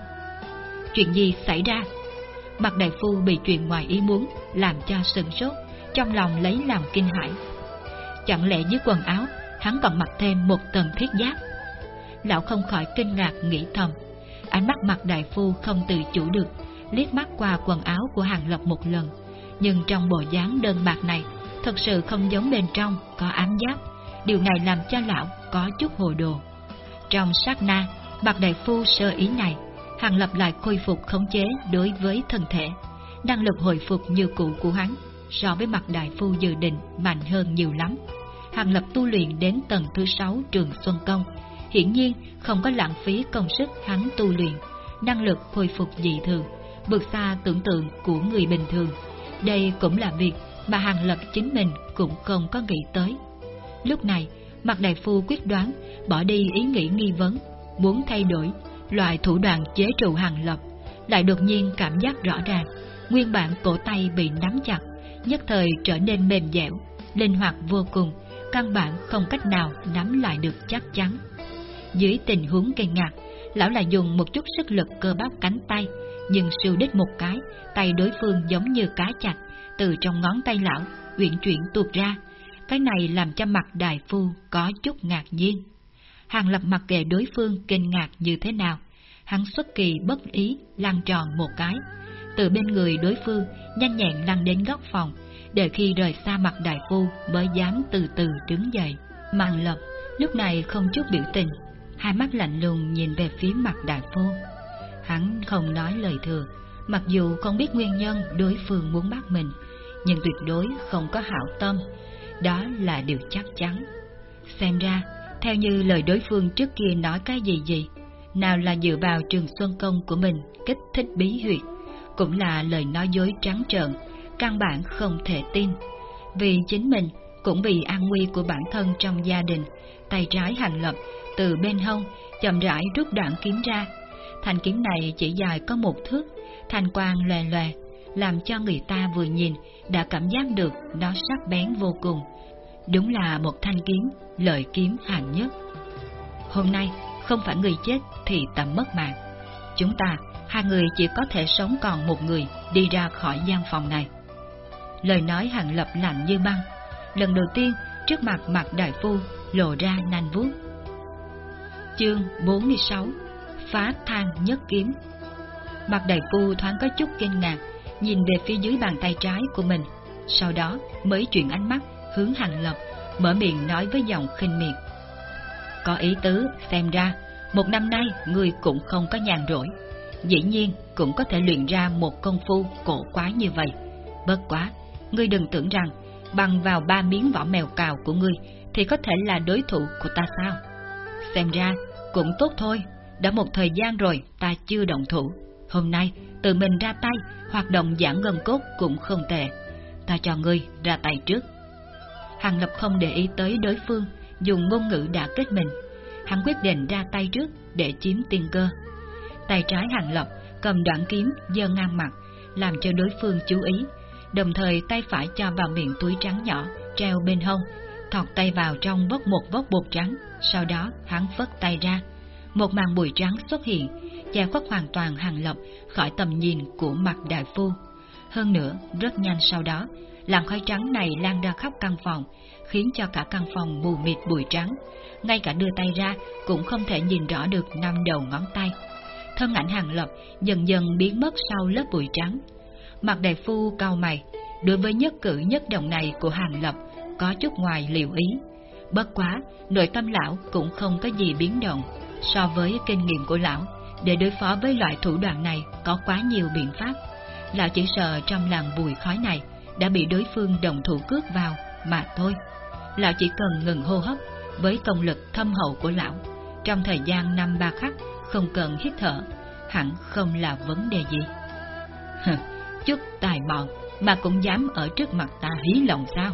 Chuyện gì xảy ra? Mặt đại phu bị chuyện ngoài ý muốn, làm cho sừng sốt, trong lòng lấy làm kinh hãi. Chẳng lẽ dưới quần áo, hắn còn mặc thêm một tầng thiết giáp? Lão không khỏi kinh ngạc nghĩ thầm. Ánh mắt mặt đại phu không tự chủ được, liếc mắt qua quần áo của hàng lộc một lần. Nhưng trong bộ dáng đơn bạc này, thật sự không giống bên trong có ám giáp. Điều này làm cho lão có chút hồ đồ. Trong sát na, bạc đại phu sơ ý này, hàng lập lại khôi phục khống chế đối với thân thể. Năng lực hồi phục như cũ của hắn so với mặt đại phu dự định mạnh hơn nhiều lắm. Hàng lập tu luyện đến tầng thứ sáu trường Xuân Công, hiển nhiên không có lãng phí công sức hắn tu luyện, năng lực hồi phục dị thường, vượt xa tưởng tượng của người bình thường. Đây cũng là việc mà Hàng Lập chính mình cũng không có nghĩ tới. Lúc này, mặt đại phu quyết đoán bỏ đi ý nghĩ nghi vấn, muốn thay đổi loại thủ đoạn chế trụ Hàng Lập, lại đột nhiên cảm giác rõ ràng, nguyên bản cổ tay bị nắm chặt, nhất thời trở nên mềm dẻo, linh hoạt vô cùng, căn bản không cách nào nắm lại được chắc chắn. Dưới tình huống kinh ngạc, lão lại dùng một chút sức lực cơ bắp cánh tay, nhưng siêu đích một cái, tay đối phương giống như cá chặt, từ trong ngón tay lão, uyển chuyển tuột ra. Cái này làm cho mặt đại phu có chút ngạc nhiên. Hàng lập mặt kệ đối phương kinh ngạc như thế nào, hắn xuất kỳ bất ý lăn tròn một cái, từ bên người đối phương nhanh nhẹn lăn đến góc phòng, để khi rời xa mặt đại phu mới dám từ từ đứng dậy. Mạng lập lúc này không chút biểu tình, hai mắt lạnh lùng nhìn về phía mặt đại phu. Hắn không nói lời thừa, mặc dù không biết nguyên nhân đối phương muốn bắt mình, nhưng tuyệt đối không có hảo tâm, đó là điều chắc chắn. Xem ra, theo như lời đối phương trước kia nói cái gì gì, nào là dựa vào trường xuân công của mình kích thích bí huyệt, cũng là lời nói dối trắng trợn, căn bản không thể tin. Vì chính mình, cũng vì an nguy của bản thân trong gia đình, tay trái hành lập, từ bên hông, chậm rãi rút đoạn kiếm ra. Thanh kiếm này chỉ dài có một thước, thanh quang lòe lòe, làm cho người ta vừa nhìn đã cảm giác được nó sắc bén vô cùng. Đúng là một thanh kiếm, lợi kiếm hạng nhất. Hôm nay, không phải người chết thì tầm mất mạng. Chúng ta, hai người chỉ có thể sống còn một người đi ra khỏi gian phòng này. Lời nói hàng lập lạnh như băng. Lần đầu tiên, trước mặt mặt đại phu lộ ra nanh vuốt. Chương 46 Phá thang nhất kiếm Mặt đại phu thoáng có chút kinh ngạc, nhìn về phía dưới bàn tay trái của mình, sau đó mới chuyển ánh mắt hướng hàng lập, mở miệng nói với giọng khinh miệt. Có ý tứ, xem ra, một năm nay người cũng không có nhàn rỗi, dĩ nhiên cũng có thể luyện ra một công phu cổ quá như vậy. Bất quá, ngươi đừng tưởng rằng bằng vào ba miếng vỏ mèo cào của ngươi thì có thể là đối thủ của ta sao? Xem ra, cũng tốt thôi, đã một thời gian rồi ta chưa động thủ. Hôm nay, tự mình ra tay, hoạt động giãn gân cốt cũng không tệ. Ta cho ngươi ra tay trước. Hàng Lập không để ý tới đối phương, dùng ngôn ngữ đã kết mình. Hắn quyết định ra tay trước để chiếm tiên cơ. Tay trái Hàng Lập cầm đoạn kiếm giơ ngang mặt, làm cho đối phương chú ý, đồng thời tay phải cho vào miệng túi trắng nhỏ treo bên hông, thọt tay vào trong bốc một vốc bột trắng, sau đó hắn phất tay ra. Một màn bụi trắng xuất hiện, che khuất hoàn toàn hàng lập khỏi tầm nhìn của mặt đại phu. Hơn nữa, rất nhanh sau đó, làn khói trắng này lan ra khắp căn phòng, khiến cho cả căn phòng mù mịt bụi trắng. Ngay cả đưa tay ra cũng không thể nhìn rõ được năm đầu ngón tay. Thân ảnh hàng lập dần dần biến mất sau lớp bụi trắng. Mặt đại phu cao mày, đối với nhất cử nhất động này của hàng lập có chút ngoài liệu ý. Bất quá, nội tâm lão cũng không có gì biến động so với kinh nghiệm của lão. Để đối phó với loại thủ đoạn này có quá nhiều biện pháp. Lão chỉ sợ trong làng bụi khói này đã bị đối phương đồng thủ cướp vào mà thôi. Lão chỉ cần ngừng hô hấp với công lực thâm hậu của lão. Trong thời gian năm ba khắc không cần hít thở, hẳn không là vấn đề gì. chút tài mọn mà cũng dám ở trước mặt ta hí lòng sao?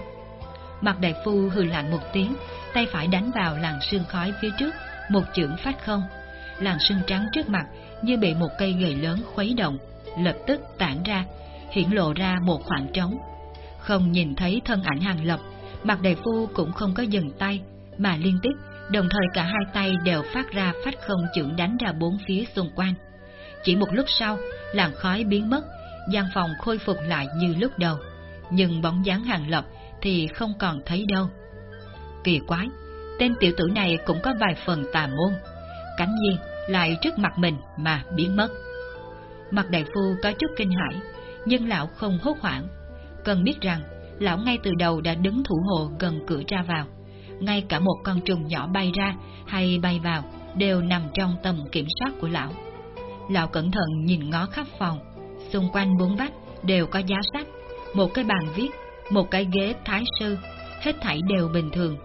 Mặt đại phu hừ lạnh một tiếng, tay phải đánh vào làn sương khói phía trước, một chưởng phát không. Làn sương trắng trước mặt như bị một cây gậy lớn khuấy động, lập tức tản ra, hiển lộ ra một khoảng trống. Không nhìn thấy thân ảnh hàng lập, mặt đại phu cũng không có dừng tay, mà liên tiếp, đồng thời cả hai tay đều phát ra phát không chưởng đánh ra bốn phía xung quanh. Chỉ một lúc sau, làn khói biến mất, gian phòng khôi phục lại như lúc đầu, nhưng bóng dáng hàng lập thì không còn thấy đâu. Kỳ quái, tên tiểu tử này cũng có vài phần tà môn, cánh nhiên lại trước mặt mình mà biến mất. Mặt đại phu có chút kinh hãi, nhưng lão không hốt hoảng. Cần biết rằng, lão ngay từ đầu đã đứng thủ hộ gần cửa ra vào. Ngay cả một con trùng nhỏ bay ra hay bay vào đều nằm trong tầm kiểm soát của lão. Lão cẩn thận nhìn ngó khắp phòng, xung quanh bốn vách đều có giá sách, một cái bàn viết, một cái ghế thái sư, hết thảy đều bình thường.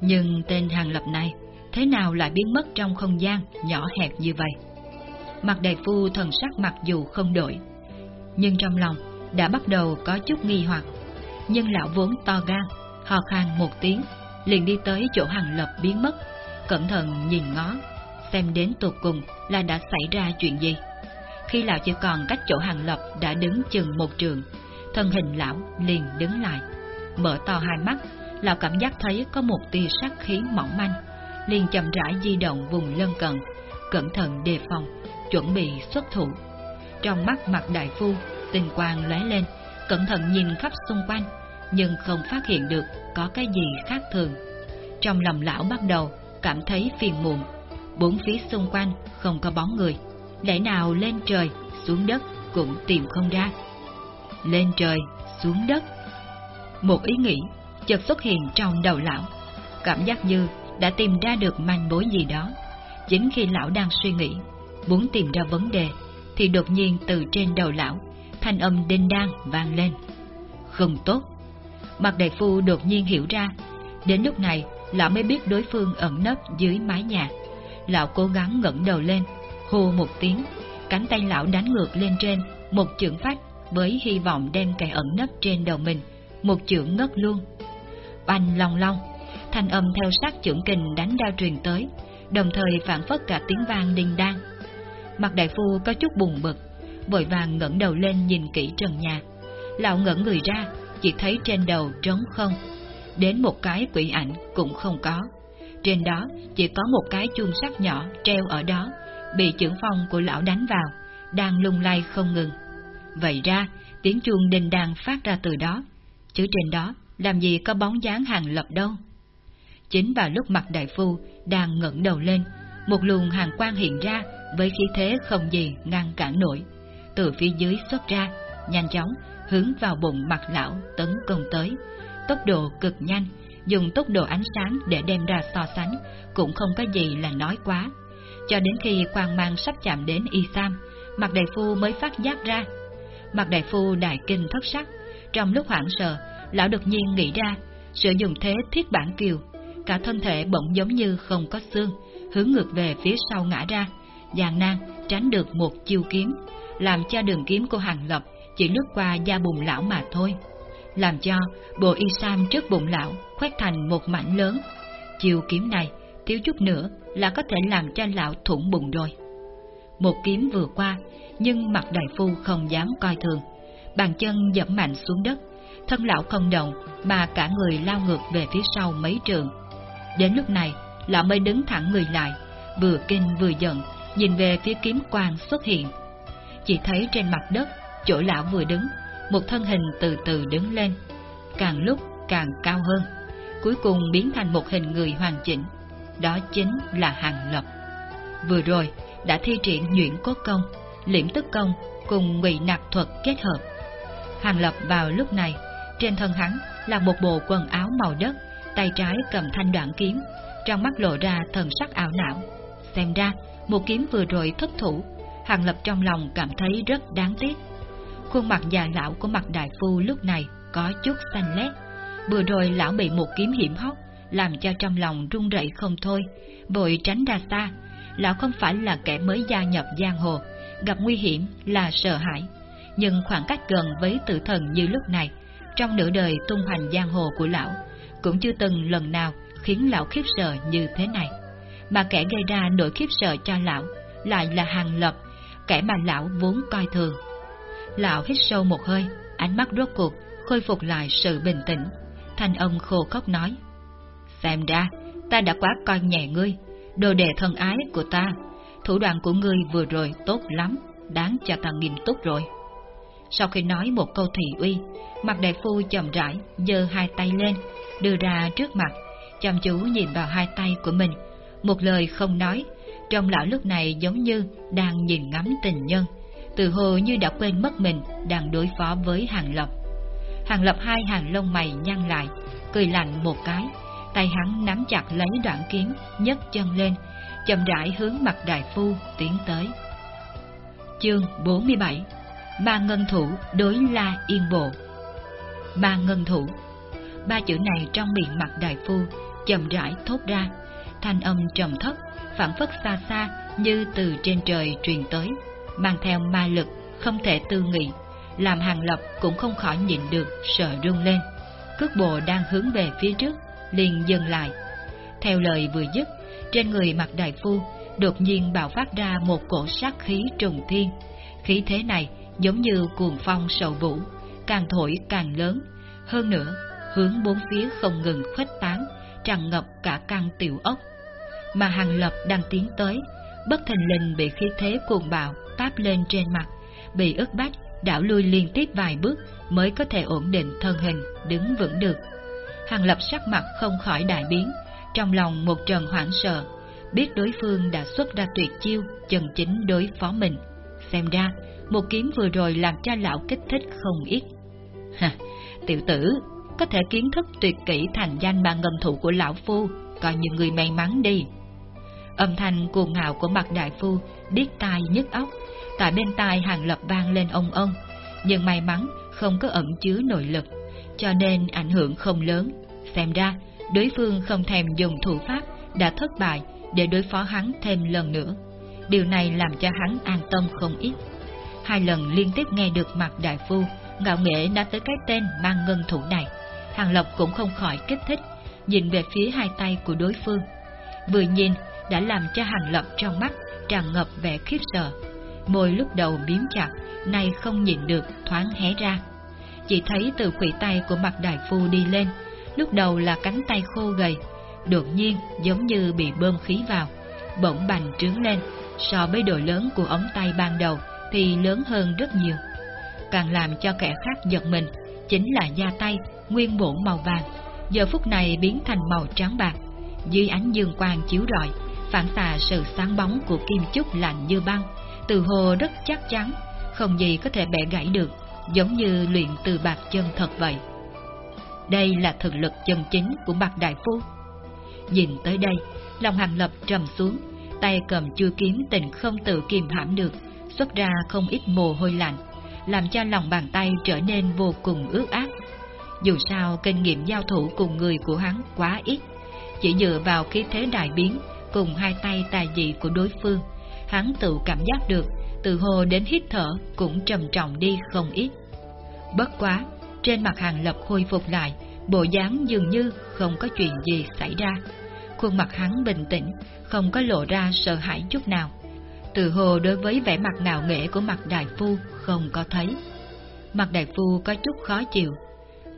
Nhưng tên hàng lập này thế nào lại biến mất trong không gian nhỏ hẹp như vậy? Mặt đại phu thần sắc mặc dù không đổi, nhưng trong lòng đã bắt đầu có chút nghi hoặc. Nhưng lão vốn to gan, hò khan một tiếng, liền đi tới chỗ hàng lập biến mất, cẩn thận nhìn ngó, xem đến tột cùng là đã xảy ra chuyện gì. Khi lão chỉ còn cách chỗ hàng lập đã đứng chừng một trường, thân hình lão liền đứng lại, mở to hai mắt, lão cảm giác thấy có một tia sát khí mỏng manh, liền chậm rãi di động vùng lân cận, cẩn thận đề phòng, chuẩn bị xuất thủ. Trong mắt mặt đại phu, tinh quang lóe lên, cẩn thận nhìn khắp xung quanh, nhưng không phát hiện được có cái gì khác thường. Trong lòng lão bắt đầu cảm thấy phiền muộn, bốn phía xung quanh không có bóng người, lẽ nào lên trời, xuống đất cũng tìm không ra. Lên trời, xuống đất. Một ý nghĩ chợt xuất hiện trong đầu lão, cảm giác như đã tìm ra được manh mối gì đó. Chính khi lão đang suy nghĩ, muốn tìm ra vấn đề, thì đột nhiên từ trên đầu lão, thanh âm đinh đang vang lên. Không tốt. Mặt đại phu đột nhiên hiểu ra, đến lúc này lão mới biết đối phương ẩn nấp dưới mái nhà. Lão cố gắng ngẩng đầu lên, hô một tiếng, cánh tay lão đánh ngược lên trên, một chưởng phát với hy vọng đem kẻ ẩn nấp trên đầu mình, một chưởng ngất luôn. Oanh long long, thanh âm theo sát chưởng kình đánh đao truyền tới, đồng thời phản phất cả tiếng vang đinh đan. Mặt đại phu có chút buồn bực, vội vàng ngẩng đầu lên nhìn kỹ trần nhà. Lão ngẩng người ra, chỉ thấy trên đầu trống không, đến một cái quỷ ảnh cũng không có. Trên đó chỉ có một cái chuông sắt nhỏ treo ở đó, bị trưởng phong của lão đánh vào, đang lung lay không ngừng. Vậy ra, tiếng chuông đình đàn phát ra từ đó, chứ trên đó làm gì có bóng dáng hàng lập đâu. Chính vào lúc mặt đại phu đang ngẩng đầu lên, một luồng hàng quang hiện ra với khí thế không gì ngăn cản nổi. Từ phía dưới xuất ra, nhanh chóng hướng vào bụng mặt lão tấn công tới. Tốc độ cực nhanh, dùng tốc độ ánh sáng để đem ra so sánh, cũng không có gì là nói quá. Cho đến khi quang mang sắp chạm đến y sam, mặt đại phu mới phát giác ra. Mặt đại phu đại kinh thất sắc, trong lúc hoảng sợ, lão đột nhiên nghĩ ra, sử dụng thế thiết bản kiều, cả thân thể bỗng giống như không có xương, hướng ngược về phía sau ngã ra, giàn nan tránh được một chiêu kiếm, làm cho đường kiếm của hàng lập chỉ lướt qua da bụng lão mà thôi, làm cho bộ y sam trước bụng lão khoét thành một mảnh lớn. Chiêu kiếm này thiếu chút nữa là có thể làm cho lão thủng bụng rồi. một kiếm vừa qua, nhưng mặt đại phu không dám coi thường. Bàn chân dẫm mạnh xuống đất, thân lão không động mà cả người lao ngược về phía sau mấy trường. Đến lúc này, lão mới đứng thẳng người lại, vừa kinh vừa giận, nhìn về phía kiếm quang xuất hiện. Chỉ thấy trên mặt đất, chỗ lão vừa đứng, một thân hình từ từ đứng lên, càng lúc càng cao hơn, cuối cùng biến thành một hình người hoàn chỉnh. Đó chính là Hàng Lập. Vừa rồi, đã thi triển nhuyễn cốt công, liễm tức công cùng ngụy nạp thuật kết hợp. Hàng Lập vào lúc này, trên thân hắn là một bộ quần áo màu đất, tay trái cầm thanh đoạn kiếm, trong mắt lộ ra thần sắc ảo não. Xem ra, một kiếm vừa rồi thất thủ, Hàng Lập trong lòng cảm thấy rất đáng tiếc. Khuôn mặt già lão của mặt đại phu lúc này có chút xanh lét. Vừa rồi lão bị một kiếm hiểm hóc, làm cho trong lòng run rẩy không thôi, bội tránh ra xa. Lão không phải là kẻ mới gia nhập giang hồ, gặp nguy hiểm là sợ hãi. Nhưng khoảng cách gần với tử thần như lúc này, trong nửa đời tung hoành giang hồ của lão, cũng chưa từng lần nào khiến lão khiếp sợ như thế này. Mà kẻ gây ra nỗi khiếp sợ cho lão lại là hàng lập, kẻ mà lão vốn coi thường. Lão hít sâu một hơi, ánh mắt rốt cuộc, khôi phục lại sự bình tĩnh. Thanh âm khô khóc nói. Xem ra, ta đã quá coi nhẹ ngươi, đồ đề thân ái của ta. Thủ đoạn của ngươi vừa rồi tốt lắm, đáng cho ta nghiêm túc rồi. Sau khi nói một câu thị uy, mặt đại phu chậm rãi, giơ hai tay lên, đưa ra trước mặt, chăm chú nhìn vào hai tay của mình. Một lời không nói, trong lão lúc này giống như đang nhìn ngắm tình nhân, từ hồ như đã quên mất mình đang đối phó với Hàng Lập. Hàng Lập hai hàng lông mày nhăn lại, cười lạnh một cái, tay hắn nắm chặt lấy đoạn kiếm, nhấc chân lên, chậm rãi hướng mặt đại phu tiến tới. Chương 47 Ba ngân thủ đối la yên bộ Ba ngân thủ Ba chữ này trong miệng mặt đại phu chậm rãi thốt ra, thanh âm trầm thấp, phản phất xa xa như từ trên trời truyền tới, mang theo ma lực không thể tư nghị, làm hàng lập cũng không khỏi nhịn được sợ run lên. Cước bộ đang hướng về phía trước, liền dừng lại. Theo lời vừa dứt, trên người mặt đại phu đột nhiên bạo phát ra một cổ sát khí trùng thiên. Khí thế này giống như cuồng phong sầu vũ, càng thổi càng lớn, hơn nữa hướng bốn phía không ngừng khuếch tán, tràn ngập cả căn tiểu ốc. Mà Hàng Lập đang tiến tới, bất thành linh bị khí thế cuồng bạo táp lên trên mặt, bị ức bách, đảo lui liên tiếp vài bước mới có thể ổn định thân hình, đứng vững được. Hàng Lập sắc mặt không khỏi đại biến, trong lòng một trần hoảng sợ, biết đối phương đã xuất ra tuyệt chiêu chân chính đối phó mình. Xem ra, một kiếm vừa rồi làm cho lão kích thích không ít. Ha, tiểu tử, có thể kiến thức tuyệt kỹ thành danh ba ngầm thủ của lão phu, coi như người may mắn đi. Âm thanh cuồng ngạo của mặt đại phu điếc tai nhức óc, tại bên tai hàng lập vang lên ông ông, nhưng may mắn không có ẩn chứa nội lực, cho nên ảnh hưởng không lớn. Xem ra, đối phương không thèm dùng thủ pháp đã thất bại để đối phó hắn thêm lần nữa. Điều này làm cho hắn an tâm không ít. Hai lần liên tiếp nghe được mặt đại phu, ngạo nghệ đã tới cái tên mang ngân thủ này. Hàng Lộc cũng không khỏi kích thích, nhìn về phía hai tay của đối phương. Vừa nhìn, đã làm cho Hàng Lập trong mắt tràn ngập vẻ khiếp sợ. Môi lúc đầu biếm chặt, nay không nhìn được, thoáng hé ra. Chỉ thấy từ khuỷu tay của mặt đại phu đi lên, lúc đầu là cánh tay khô gầy, đột nhiên giống như bị bơm khí vào, bỗng bành trướng lên, so với độ lớn của ống tay ban đầu thì lớn hơn rất nhiều. Càng làm cho kẻ khác giật mình, chính là da tay, nguyên bổn màu vàng, giờ phút này biến thành màu trắng bạc. Dưới ánh dương quang chiếu rọi, phản xạ sự sáng bóng của kim chúc lạnh như băng, từ hồ rất chắc chắn, không gì có thể bẻ gãy được, giống như luyện từ bạc chân thật vậy. Đây là thực lực chân chính của bạc đại phu. Nhìn tới đây, lòng hàng lập trầm xuống, tay cầm chưa kiếm tình không tự kiềm hãm được, xuất ra không ít mồ hôi lạnh, làm cho lòng bàn tay trở nên vô cùng ướt át. Dù sao, kinh nghiệm giao thủ cùng người của hắn quá ít, chỉ dựa vào khí thế đại biến cùng hai tay tài dị của đối phương, hắn tự cảm giác được, từ hồ đến hít thở cũng trầm trọng đi không ít. Bất quá, trên mặt hàng lập khôi phục lại, bộ dáng dường như không có chuyện gì xảy ra. Khuôn mặt hắn bình tĩnh, không có lộ ra sợ hãi chút nào từ hồ đối với vẻ mặt ngạo nghễ của mặt đại phu không có thấy. Mặt đại phu có chút khó chịu.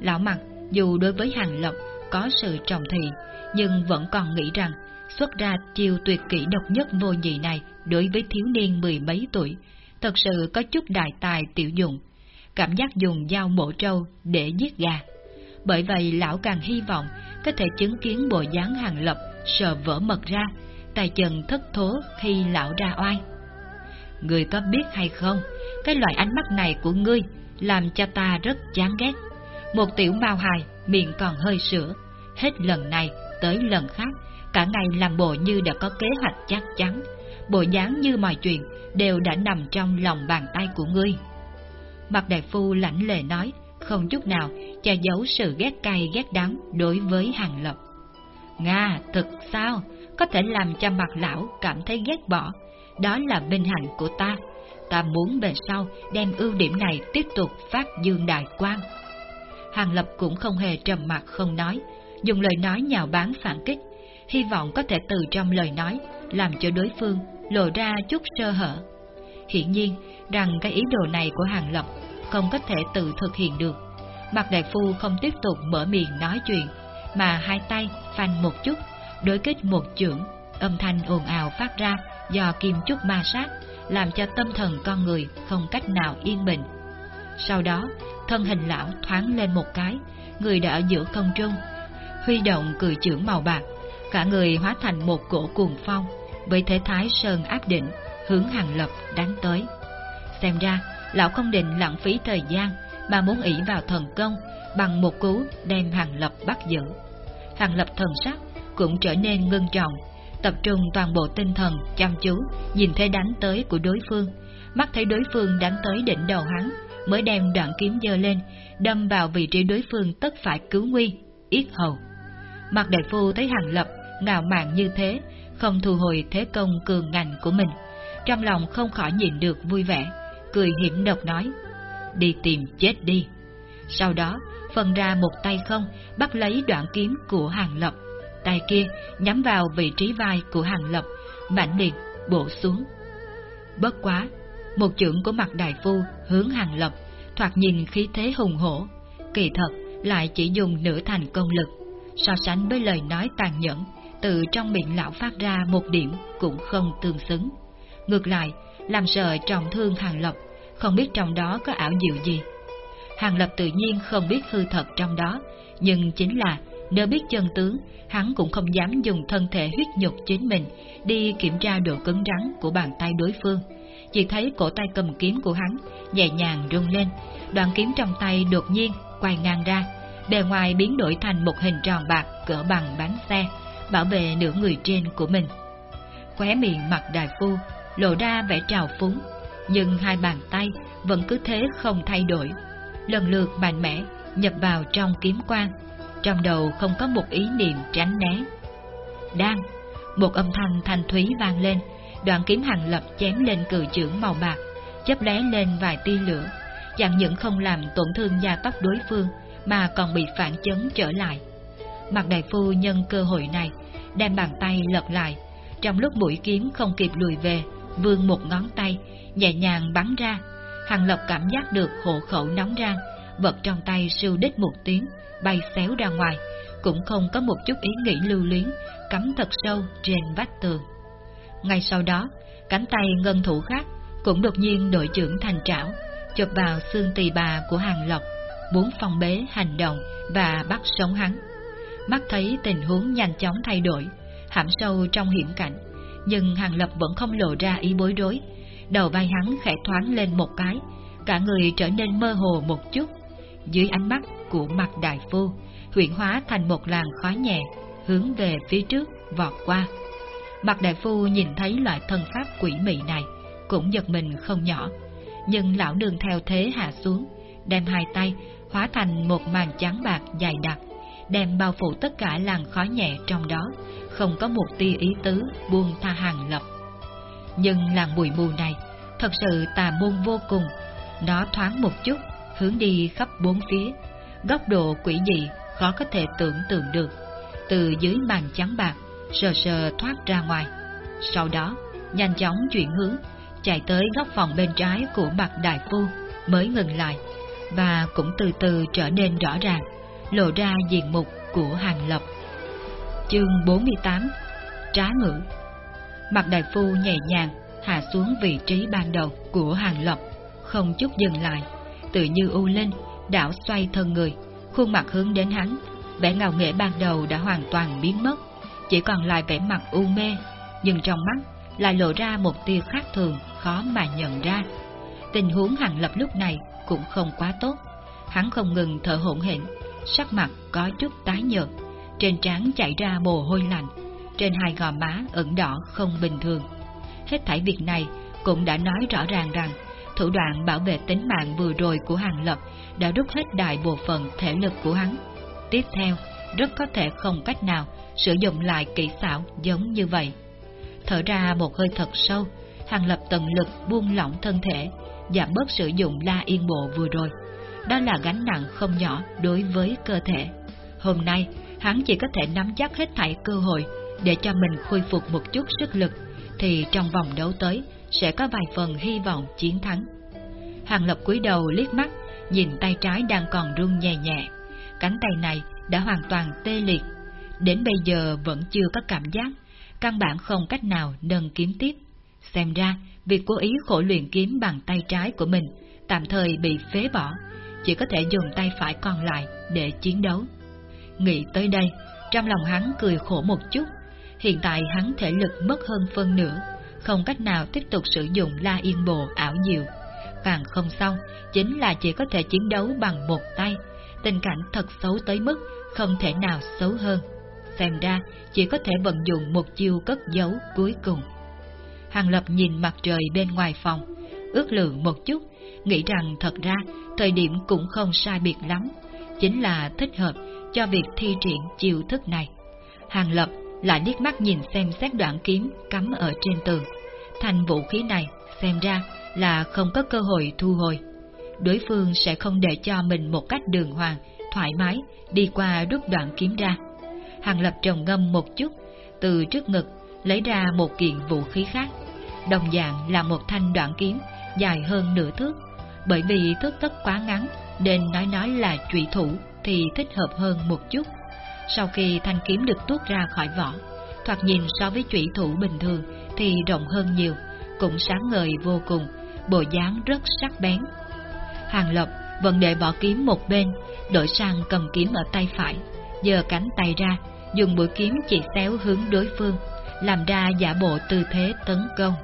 Lão mặt dù đối với hàng lập có sự trọng thị, nhưng vẫn còn nghĩ rằng xuất ra chiêu tuyệt kỹ độc nhất vô nhị này đối với thiếu niên mười mấy tuổi, thật sự có chút đại tài tiểu dụng, cảm giác dùng dao mổ trâu để giết gà. Bởi vậy lão càng hy vọng có thể chứng kiến bộ dáng hàng lập sờ vỡ mật ra, tay chân thất thố khi lão ra oai. Người có biết hay không, cái loại ánh mắt này của ngươi làm cho ta rất chán ghét. Một tiểu mao hài, miệng còn hơi sữa, hết lần này tới lần khác, cả ngày làm bộ như đã có kế hoạch chắc chắn, bộ dáng như mọi chuyện đều đã nằm trong lòng bàn tay của ngươi. Mặt đại phu lãnh lệ nói, không chút nào che giấu sự ghét cay ghét đắng đối với hàng lập. Nga, thật sao? Có thể làm cho mặt lão cảm thấy ghét bỏ. Đó là vinh hạnh của ta. Ta muốn về sau đem ưu điểm này tiếp tục phát dương đại quang. Hàng Lập cũng không hề trầm mặt không nói, dùng lời nói nhào bán phản kích, hy vọng có thể từ trong lời nói làm cho đối phương lộ ra chút sơ hở. Hiển nhiên rằng cái ý đồ này của Hàng Lập không có thể tự thực hiện được. Mặt đại phu không tiếp tục mở miệng nói chuyện, mà hai tay phanh một chút, đối kích một chưởng, âm thanh ồn ào phát ra do kim chút ma sát, làm cho tâm thần con người không cách nào yên bình. Sau đó, thân hình lão thoáng lên một cái, người đã ở giữa không trung, huy động cười chưởng màu bạc, cả người hóa thành một cổ cuồng phong, với thế thái sơn áp định, hướng hàng lập đánh tới. Xem ra, lão không định lãng phí thời gian, mà muốn ỷ vào thần công, bằng một cú đem hàng lập bắt giữ. Hàng lập thần sắc cũng trở nên ngưng trọng, tập trung toàn bộ tinh thần, chăm chú, nhìn thấy đánh tới của đối phương. Mắt thấy đối phương đánh tới đỉnh đầu hắn, mới đem đoạn kiếm dơ lên, đâm vào vị trí đối phương tất phải cứu nguy, yết hầu. Mặt đại phu thấy hàng lập, ngạo mạn như thế, không thu hồi thế công cường ngành của mình. Trong lòng không khỏi nhìn được vui vẻ, cười hiểm độc nói, đi tìm chết đi. Sau đó, phân ra một tay không, bắt lấy đoạn kiếm của hàng lập, tay kia nhắm vào vị trí vai của hàng lập, mạnh liệt bổ xuống. Bất quá, một chưởng của mặt đại phu hướng hàng lập, thoạt nhìn khí thế hùng hổ, kỳ thật lại chỉ dùng nửa thành công lực, so sánh với lời nói tàn nhẫn, từ trong miệng lão phát ra một điểm cũng không tương xứng. Ngược lại, làm sợ trọng thương hàng lập, không biết trong đó có ảo diệu gì. Hàng lập tự nhiên không biết hư thật trong đó, nhưng chính là nếu biết chân tướng, hắn cũng không dám dùng thân thể huyết nhục chính mình đi kiểm tra độ cứng rắn của bàn tay đối phương. Chỉ thấy cổ tay cầm kiếm của hắn nhẹ nhàng rung lên, đoạn kiếm trong tay đột nhiên quay ngang ra, bề ngoài biến đổi thành một hình tròn bạc cỡ bằng bánh xe, bảo vệ nửa người trên của mình. Khóe miệng mặt đại phu lộ ra vẻ trào phúng, nhưng hai bàn tay vẫn cứ thế không thay đổi, lần lượt mạnh mẽ nhập vào trong kiếm quang, trong đầu không có một ý niệm tránh né. Đang, một âm thanh thanh thúy vang lên, đoạn kiếm hàng lập chém lên cự trưởng màu bạc, chớp lé lên vài tia lửa, chẳng những không làm tổn thương da tóc đối phương, mà còn bị phản chấn trở lại. Mặt đại phu nhân cơ hội này, đem bàn tay lật lại, trong lúc mũi kiếm không kịp lùi về, vươn một ngón tay, nhẹ nhàng bắn ra. Hàng Lộc cảm giác được hộ khẩu nóng rang, vật trong tay siêu đích một tiếng, bay xéo ra ngoài, cũng không có một chút ý nghĩ lưu luyến, cắm thật sâu trên vách tường. Ngay sau đó, cánh tay ngân thủ khác cũng đột nhiên đội trưởng thành trảo, chụp vào xương tỳ bà của Hàng Lộc, muốn phong bế hành động và bắt sống hắn. Mắt thấy tình huống nhanh chóng thay đổi, hãm sâu trong hiểm cảnh, nhưng Hàng Lập vẫn không lộ ra ý bối rối. Đầu vai hắn khẽ thoáng lên một cái, cả người trở nên mơ hồ một chút. Dưới ánh mắt của mặt đại phu, huyện hóa thành một làn khói nhẹ, hướng về phía trước, vọt qua. Mặt đại phu nhìn thấy loại thân pháp quỷ mị này, cũng giật mình không nhỏ. Nhưng lão nương theo thế hạ xuống, đem hai tay hóa thành một màn trắng bạc dài đặc, đem bao phủ tất cả làn khói nhẹ trong đó, không có một tia ý tứ buông tha hàng lập. Nhưng làn bụi mù này thật sự tà môn vô cùng, nó thoáng một chút, hướng đi khắp bốn phía, góc độ quỷ dị khó có thể tưởng tượng được, từ dưới màn trắng bạc, sờ sờ thoát ra ngoài. Sau đó, nhanh chóng chuyển hướng, chạy tới góc phòng bên trái của mặt đại phu, mới ngừng lại, và cũng từ từ trở nên rõ ràng, lộ ra diện mục của Hàng Lập. Chương 48 Trá ngữ Mặt đại phu nhẹ nhàng hạ xuống vị trí ban đầu của Hàng Lập, không chút dừng lại, tự như u linh, đảo xoay thân người, khuôn mặt hướng đến hắn, vẻ ngào nghệ ban đầu đã hoàn toàn biến mất, chỉ còn lại vẻ mặt u mê, nhưng trong mắt lại lộ ra một tia khác thường khó mà nhận ra. Tình huống Hàng Lập lúc này cũng không quá tốt, hắn không ngừng thở hổn hển, sắc mặt có chút tái nhợt, trên trán chảy ra mồ hôi lạnh, trên hai gò má ửng đỏ không bình thường. Hết thảy việc này cũng đã nói rõ ràng rằng thủ đoạn bảo vệ tính mạng vừa rồi của Hàng Lập đã rút hết đại bộ phận thể lực của hắn. Tiếp theo, rất có thể không cách nào sử dụng lại kỹ xảo giống như vậy. Thở ra một hơi thật sâu, Hàng Lập tận lực buông lỏng thân thể, giảm bớt sử dụng la yên bộ vừa rồi. Đó là gánh nặng không nhỏ đối với cơ thể. Hôm nay, hắn chỉ có thể nắm chắc hết thảy cơ hội để cho mình khôi phục một chút sức lực, thì trong vòng đấu tới sẽ có vài phần hy vọng chiến thắng. Hàng Lập cúi đầu liếc mắt, nhìn tay trái đang còn run nhẹ nhẹ. Cánh tay này đã hoàn toàn tê liệt, đến bây giờ vẫn chưa có cảm giác, căn bản không cách nào nâng kiếm tiếp. Xem ra, việc cố ý khổ luyện kiếm bằng tay trái của mình tạm thời bị phế bỏ, chỉ có thể dùng tay phải còn lại để chiến đấu. Nghĩ tới đây, trong lòng hắn cười khổ một chút, hiện tại hắn thể lực mất hơn phân nửa, không cách nào tiếp tục sử dụng la yên bộ ảo diệu. Càng không xong, chính là chỉ có thể chiến đấu bằng một tay, tình cảnh thật xấu tới mức không thể nào xấu hơn. Xem ra, chỉ có thể vận dụng một chiêu cất giấu cuối cùng. Hàng Lập nhìn mặt trời bên ngoài phòng, ước lượng một chút, nghĩ rằng thật ra thời điểm cũng không sai biệt lắm, chính là thích hợp cho việc thi triển chiêu thức này. Hàng Lập lại liếc mắt nhìn xem xét đoạn kiếm cắm ở trên tường. Thành vũ khí này xem ra là không có cơ hội thu hồi. Đối phương sẽ không để cho mình một cách đường hoàng, thoải mái đi qua rút đoạn kiếm ra. Hàng Lập trồng ngâm một chút, từ trước ngực lấy ra một kiện vũ khí khác. Đồng dạng là một thanh đoạn kiếm dài hơn nửa thước, bởi vì thước tất quá ngắn nên nói nói là trụy thủ thì thích hợp hơn một chút. Sau khi thanh kiếm được tuốt ra khỏi vỏ, thoạt nhìn so với chủy thủ bình thường thì rộng hơn nhiều, cũng sáng ngời vô cùng, bộ dáng rất sắc bén. Hàng Lập vẫn để bỏ kiếm một bên, đổi sang cầm kiếm ở tay phải, giơ cánh tay ra, dùng mũi kiếm chỉ xéo hướng đối phương, làm ra giả bộ tư thế tấn công.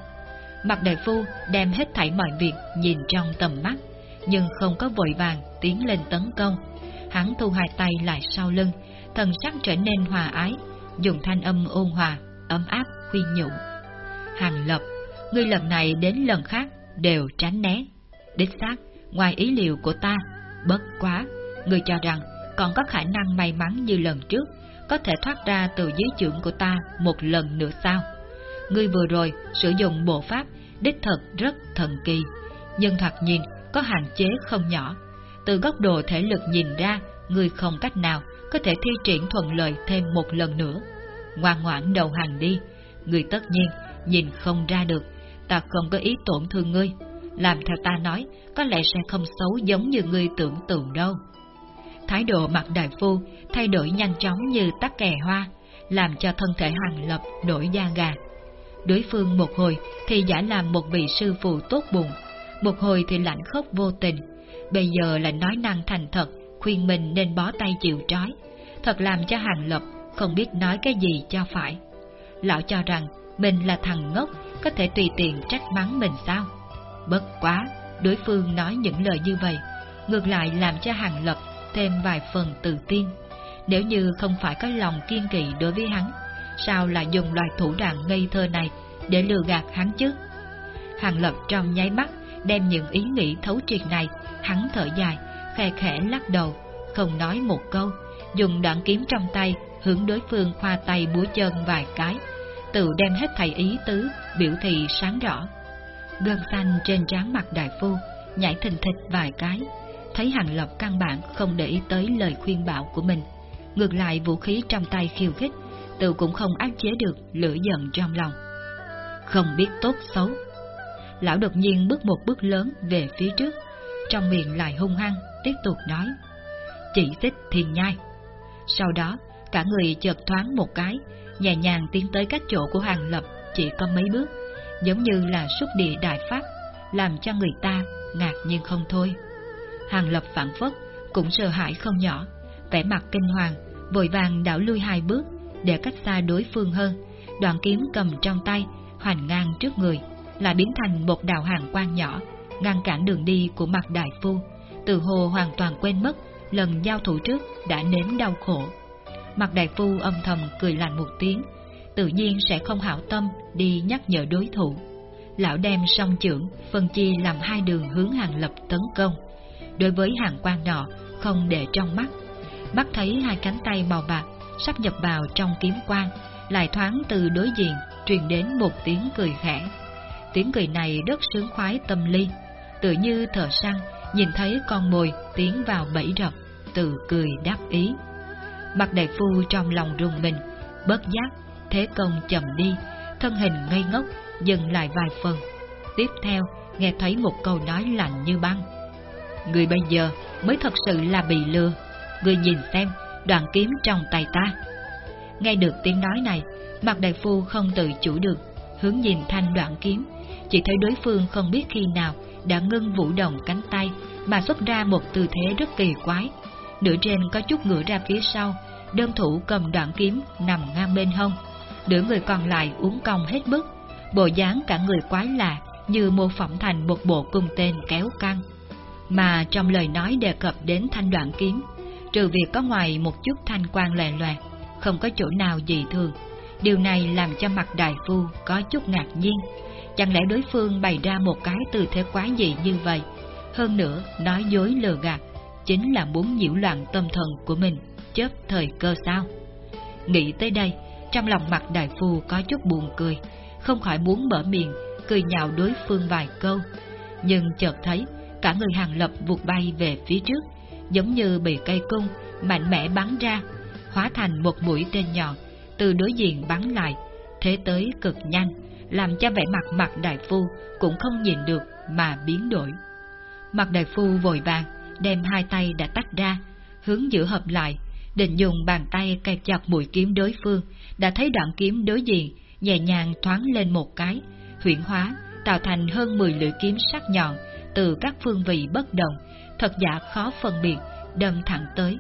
Mặt đại phu đem hết thảy mọi việc nhìn trong tầm mắt, nhưng không có vội vàng tiến lên tấn công. Hắn thu hai tay lại sau lưng, thần sắc trở nên hòa ái, dùng thanh âm ôn hòa, ấm áp khuyên nhủ. Hàng lập, ngươi lần này đến lần khác đều tránh né. Đích xác, ngoài ý liệu của ta, bất quá, ngươi cho rằng còn có khả năng may mắn như lần trước, có thể thoát ra từ dưới trưởng của ta một lần nữa sao? Ngươi vừa rồi sử dụng bộ pháp đích thật rất thần kỳ, nhưng thoạt nhìn có hạn chế không nhỏ. Từ góc độ thể lực nhìn ra, ngươi không cách nào có thể thi triển thuận lợi thêm một lần nữa. Ngoan ngoãn đầu hàng đi, người tất nhiên nhìn không ra được, ta không có ý tổn thương ngươi. Làm theo ta nói, có lẽ sẽ không xấu giống như ngươi tưởng tượng đâu. Thái độ mặt đại phu thay đổi nhanh chóng như tắc kè hoa, làm cho thân thể Hoàng lập nổi da gà. Đối phương một hồi thì giả làm một vị sư phụ tốt bụng, một hồi thì lạnh khóc vô tình, bây giờ lại nói năng thành thật, khuyên mình nên bó tay chịu trói, thật làm cho hàng lập không biết nói cái gì cho phải. Lão cho rằng mình là thằng ngốc, có thể tùy tiện trách mắng mình sao? Bất quá, đối phương nói những lời như vậy, ngược lại làm cho hàng lập thêm vài phần tự tin. Nếu như không phải có lòng kiên kỵ đối với hắn, sao lại dùng loại thủ đoạn ngây thơ này để lừa gạt hắn chứ? Hàng lập trong nháy mắt đem những ý nghĩ thấu triệt này, hắn thở dài, khe khẽ lắc đầu, không nói một câu, dùng đoạn kiếm trong tay hướng đối phương khoa tay búa chân vài cái, tự đem hết thầy ý tứ, biểu thị sáng rõ. Gân xanh trên trán mặt đại phu, nhảy thình thịch vài cái, thấy Hàng Lập căn bản không để ý tới lời khuyên bảo của mình. Ngược lại vũ khí trong tay khiêu khích, tự cũng không áp chế được lửa giận trong lòng. không biết tốt xấu. Lão đột nhiên bước một bước lớn về phía trước, trong miệng lại hung hăng, tiếp tục nói. Chỉ xích thiền nhai. Sau đó, cả người chợt thoáng một cái, nhẹ nhàng tiến tới cách chỗ của Hàng Lập chỉ có mấy bước, giống như là xúc địa đại pháp, làm cho người ta ngạc nhiên không thôi. Hàng Lập phản phất, cũng sợ hãi không nhỏ, vẻ mặt kinh hoàng, vội vàng đảo lui hai bước, để cách xa đối phương hơn, đoạn kiếm cầm trong tay, hoành ngang trước người, lại biến thành một đạo hàng quang nhỏ, ngăn cản đường đi của mặt đại phu, từ hồ hoàn toàn quên mất lần giao thủ trước đã nếm đau khổ. Mặt đại phu âm thầm cười lạnh một tiếng, tự nhiên sẽ không hảo tâm đi nhắc nhở đối thủ. Lão đem song trưởng, phân chia làm hai đường hướng hàng lập tấn công. Đối với hàng quan nọ, không để trong mắt. Bắt thấy hai cánh tay màu bạc sắp nhập vào trong kiếm quang, lại thoáng từ đối diện truyền đến một tiếng cười khẽ. Tiếng cười này rất sướng khoái tâm ly, tự như thở săn nhìn thấy con mồi tiến vào bẫy rập, tự cười đáp ý. Mặt đại phu trong lòng rùng mình, bất giác, thế công chậm đi, thân hình ngây ngốc, dừng lại vài phần. Tiếp theo, nghe thấy một câu nói lạnh như băng. Người bây giờ mới thật sự là bị lừa, người nhìn xem, đoạn kiếm trong tay ta. Nghe được tiếng nói này, mặt đại phu không tự chủ được, hướng nhìn thanh đoạn kiếm, chỉ thấy đối phương không biết khi nào đã ngưng vũ động cánh tay mà xuất ra một tư thế rất kỳ quái. Nửa trên có chút ngửa ra phía sau, đơn thủ cầm đoạn kiếm nằm ngang bên hông, nửa người còn lại uống cong hết mức, bộ dáng cả người quái lạ như mô phỏng thành một bộ cung tên kéo căng. Mà trong lời nói đề cập đến thanh đoạn kiếm, trừ việc có ngoài một chút thanh quan lè loẹt, không có chỗ nào dị thường. Điều này làm cho mặt đại phu có chút ngạc nhiên. Chẳng lẽ đối phương bày ra một cái tư thế quá dị như vậy? Hơn nữa, nói dối lừa gạt, chính là muốn nhiễu loạn tâm thần của mình, chớp thời cơ sao? Nghĩ tới đây, trong lòng mặt đại phu có chút buồn cười, không khỏi muốn mở miệng, cười nhạo đối phương vài câu. Nhưng chợt thấy, cả người hàng lập vụt bay về phía trước, giống như bị cây cung mạnh mẽ bắn ra, hóa thành một mũi tên nhọn, từ đối diện bắn lại, thế tới cực nhanh, làm cho vẻ mặt mặt đại phu cũng không nhìn được mà biến đổi. Mặt đại phu vội vàng, đem hai tay đã tách ra, hướng giữa hợp lại, định dùng bàn tay kẹp chặt mũi kiếm đối phương, đã thấy đoạn kiếm đối diện, nhẹ nhàng thoáng lên một cái, huyển hóa, tạo thành hơn 10 lưỡi kiếm sắc nhọn, từ các phương vị bất đồng, thật giả khó phân biệt, đâm thẳng tới.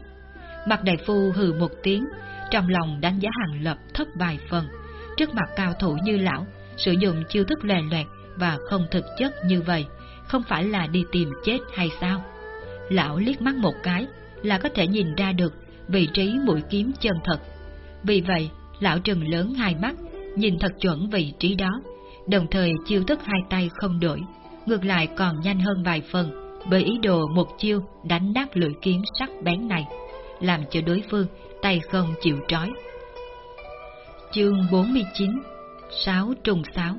Mặt đại phu hừ một tiếng, trong lòng đánh giá hàng lập thấp vài phần, trước mặt cao thủ như lão, sử dụng chiêu thức lè loẹt và không thực chất như vậy, không phải là đi tìm chết hay sao? Lão liếc mắt một cái là có thể nhìn ra được vị trí mũi kiếm chân thật. Vì vậy, lão trừng lớn hai mắt, nhìn thật chuẩn vị trí đó, đồng thời chiêu thức hai tay không đổi, ngược lại còn nhanh hơn vài phần, bởi ý đồ một chiêu đánh nát lưỡi kiếm sắc bén này, làm cho đối phương tay không chịu trói. Chương 49 Sáu trùng sáu.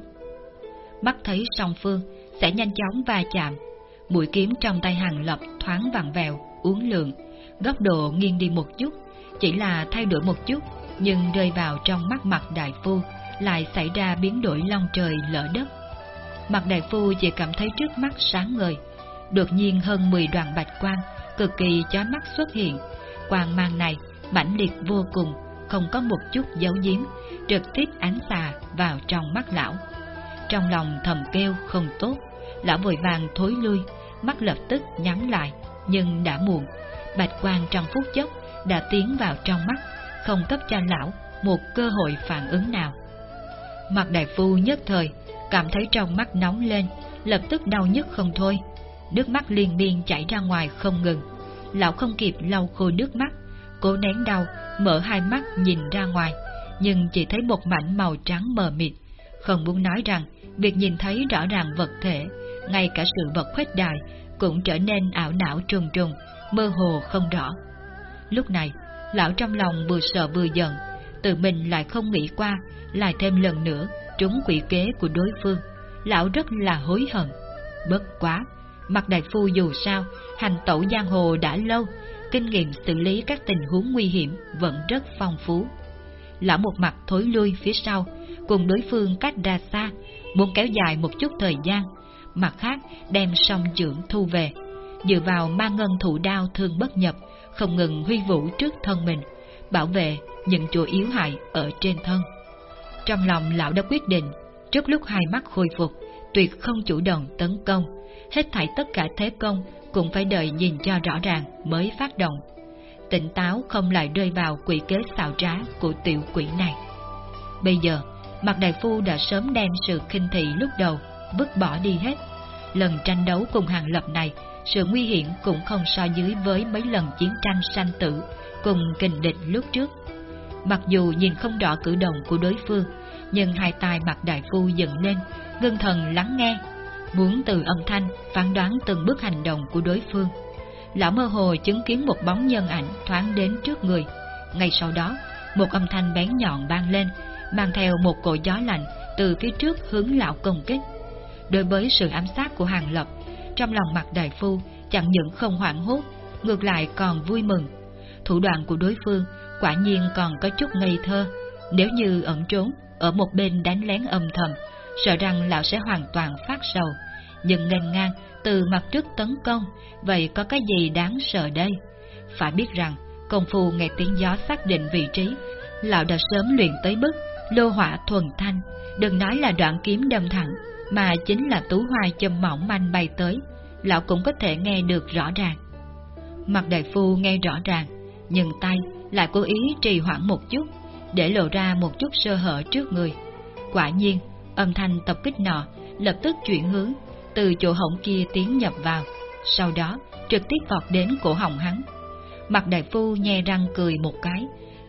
Mắt thấy song phương sẽ nhanh chóng va chạm, mũi kiếm trong tay hàng lập thoáng vặn vẹo, uốn lượn, góc độ nghiêng đi một chút, chỉ là thay đổi một chút, nhưng rơi vào trong mắt mặt đại phu lại xảy ra biến đổi long trời lỡ đất. Mặt đại phu chỉ cảm thấy trước mắt sáng ngời, đột nhiên hơn 10 đoàn bạch quang cực kỳ chói mắt xuất hiện, quang mang này mãnh liệt vô cùng, không có một chút giấu giếm, trực tiếp ánh xà vào trong mắt lão. Trong lòng thầm kêu không tốt, lão vội vàng thối lui, mắt lập tức nhắm lại, nhưng đã muộn, bạch quang trong phút chốc đã tiến vào trong mắt, không cấp cho lão một cơ hội phản ứng nào. Mặt đại phu nhất thời, cảm thấy trong mắt nóng lên, lập tức đau nhức không thôi. Nước mắt liên miên chảy ra ngoài không ngừng. Lão không kịp lau khô nước mắt, cố nén đau, mở hai mắt nhìn ra ngoài, nhưng chỉ thấy một mảnh màu trắng mờ mịt. Không muốn nói rằng, việc nhìn thấy rõ ràng vật thể, ngay cả sự vật khuếch đại, cũng trở nên ảo não trùng trùng, mơ hồ không rõ. Lúc này, lão trong lòng vừa sợ vừa giận, tự mình lại không nghĩ qua, lại thêm lần nữa trúng quỷ kế của đối phương. Lão rất là hối hận. Bất quá, mặt đại phu dù sao, hành tẩu giang hồ đã lâu, kinh nghiệm xử lý các tình huống nguy hiểm vẫn rất phong phú. Lão một mặt thối lui phía sau, cùng đối phương cách ra xa, muốn kéo dài một chút thời gian, mặt khác đem song trưởng thu về, dựa vào ma ngân thủ đao thương bất nhập, không ngừng huy vũ trước thân mình, bảo vệ những chỗ yếu hại ở trên thân. Trong lòng lão đã quyết định, trước lúc hai mắt khôi phục, tuyệt không chủ động tấn công, hết thảy tất cả thế công cũng phải đợi nhìn cho rõ ràng mới phát động. Tỉnh táo không lại rơi vào quỷ kế xào trá của tiểu quỷ này. Bây giờ, mặt đại phu đã sớm đem sự khinh thị lúc đầu, vứt bỏ đi hết. Lần tranh đấu cùng hàng lập này, sự nguy hiểm cũng không so dưới với mấy lần chiến tranh sanh tử cùng kình địch lúc trước. Mặc dù nhìn không rõ cử động của đối phương, nhưng hai tai mặt đại phu dựng lên, ngưng thần lắng nghe, muốn từ âm thanh phán đoán từng bước hành động của đối phương. Lão mơ hồ chứng kiến một bóng nhân ảnh thoáng đến trước người. Ngay sau đó, một âm thanh bén nhọn vang lên, mang theo một cổ gió lạnh từ phía trước hướng lão công kích. Đối với sự ám sát của Hàng Lập, trong lòng mặt đại phu chẳng những không hoảng hốt, ngược lại còn vui mừng. Thủ đoạn của đối phương quả nhiên còn có chút ngây thơ, nếu như ẩn trốn ở một bên đánh lén âm thầm, sợ rằng lão sẽ hoàn toàn phát sầu. Nhưng ngành ngang từ mặt trước tấn công, vậy có cái gì đáng sợ đây? Phải biết rằng, công phu nghe tiếng gió xác định vị trí, lão đã sớm luyện tới bức lô hỏa thuần thanh, đừng nói là đoạn kiếm đâm thẳng, mà chính là tú hoa châm mỏng manh bay tới, lão cũng có thể nghe được rõ ràng. Mặt đại phu nghe rõ ràng, nhưng tay lại cố ý trì hoãn một chút, để lộ ra một chút sơ hở trước người. Quả nhiên, âm thanh tập kích nọ lập tức chuyển hướng, từ chỗ hổng kia tiến nhập vào, sau đó trực tiếp vọt đến cổ họng hắn. Mặt đại phu nhe răng cười một cái,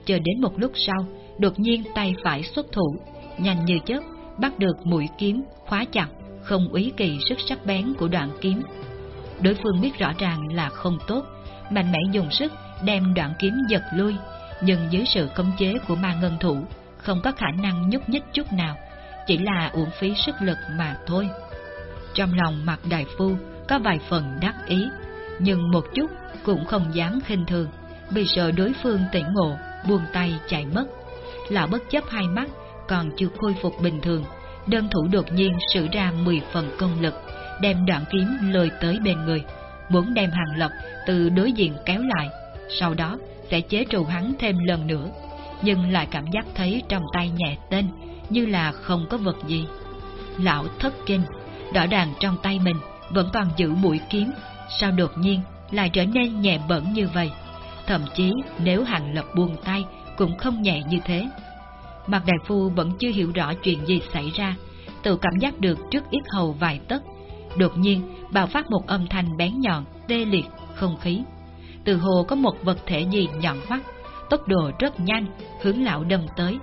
chờ đến một lúc sau, đột nhiên tay phải xuất thủ, nhanh như chớp, bắt được mũi kiếm, khóa chặt, không úy kỳ sức sắc bén của đoạn kiếm. Đối phương biết rõ ràng là không tốt, mạnh mẽ dùng sức đem đoạn kiếm giật lui, nhưng dưới sự khống chế của ma ngân thủ, không có khả năng nhúc nhích chút nào, chỉ là uổng phí sức lực mà thôi. Trong lòng mặt đại phu có vài phần đắc ý, nhưng một chút cũng không dám khinh thường, vì sợ đối phương tỉnh ngộ, buông tay chạy mất. Lão bất chấp hai mắt, còn chưa khôi phục bình thường, đơn thủ đột nhiên sử ra 10 phần công lực, đem đoạn kiếm lôi tới bên người, muốn đem hàng lập từ đối diện kéo lại, sau đó sẽ chế trụ hắn thêm lần nữa, nhưng lại cảm giác thấy trong tay nhẹ tên, như là không có vật gì. Lão thất kinh, đỏ đàn trong tay mình vẫn còn giữ mũi kiếm, sao đột nhiên lại trở nên nhẹ bẩn như vậy? Thậm chí nếu hàng lập buông tay cũng không nhẹ như thế. Mặt đại phu vẫn chưa hiểu rõ chuyện gì xảy ra, tự cảm giác được trước ít hầu vài tấc. Đột nhiên, bạo phát một âm thanh bén nhọn, tê liệt, không khí. Từ hồ có một vật thể gì nhọn hoắt, tốc độ rất nhanh, hướng lão đâm tới.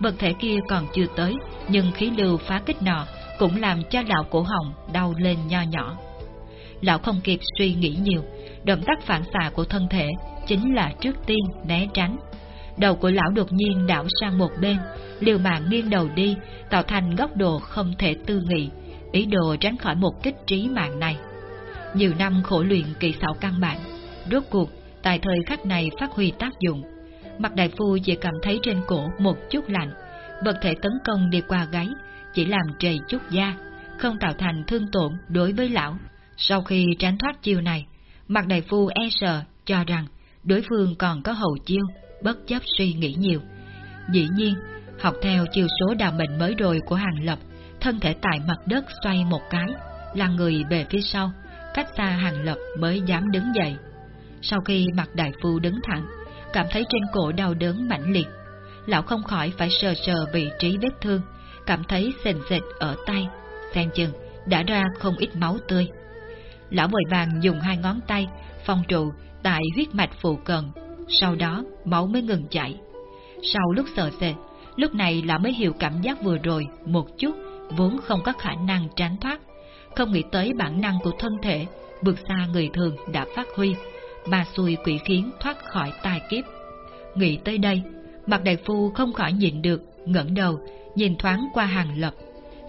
Vật thể kia còn chưa tới, nhưng khí lưu phá kích nọ cũng làm cho lão cổ họng đau lên nho nhỏ. Lão không kịp suy nghĩ nhiều, động tác phản xạ của thân thể chính là trước tiên né tránh. Đầu của lão đột nhiên đảo sang một bên, liều mạng nghiêng đầu đi, tạo thành góc độ không thể tư nghị, ý đồ tránh khỏi một kích trí mạng này. Nhiều năm khổ luyện kỳ xảo căn bản, rốt cuộc, tại thời khắc này phát huy tác dụng. Mặt đại phu chỉ cảm thấy trên cổ một chút lạnh, vật thể tấn công đi qua gáy, chỉ làm trầy chút da, không tạo thành thương tổn đối với lão. Sau khi tránh thoát chiêu này, mặt đại phu e sợ cho rằng đối phương còn có hậu chiêu, bất chấp suy nghĩ nhiều. Dĩ nhiên, học theo chiêu số đào mệnh mới rồi của Hàng Lập, thân thể tại mặt đất xoay một cái, là người về phía sau, cách xa Hàng Lập mới dám đứng dậy. Sau khi mặt đại phu đứng thẳng, cảm thấy trên cổ đau đớn mãnh liệt, lão không khỏi phải sờ sờ vị trí vết thương, cảm thấy sền sệt ở tay, xem chừng đã ra không ít máu tươi. Lão vội vàng dùng hai ngón tay phong trụ tại huyết mạch phụ cận, sau đó máu mới ngừng chảy. Sau lúc sờ sệt, lúc này lão mới hiểu cảm giác vừa rồi một chút vốn không có khả năng tránh thoát, không nghĩ tới bản năng của thân thể vượt xa người thường đã phát huy, mà xui quỷ khiến thoát khỏi tai kiếp. Nghĩ tới đây, mặt đại phu không khỏi nhịn được, ngẩng đầu, nhìn thoáng qua hàng lập.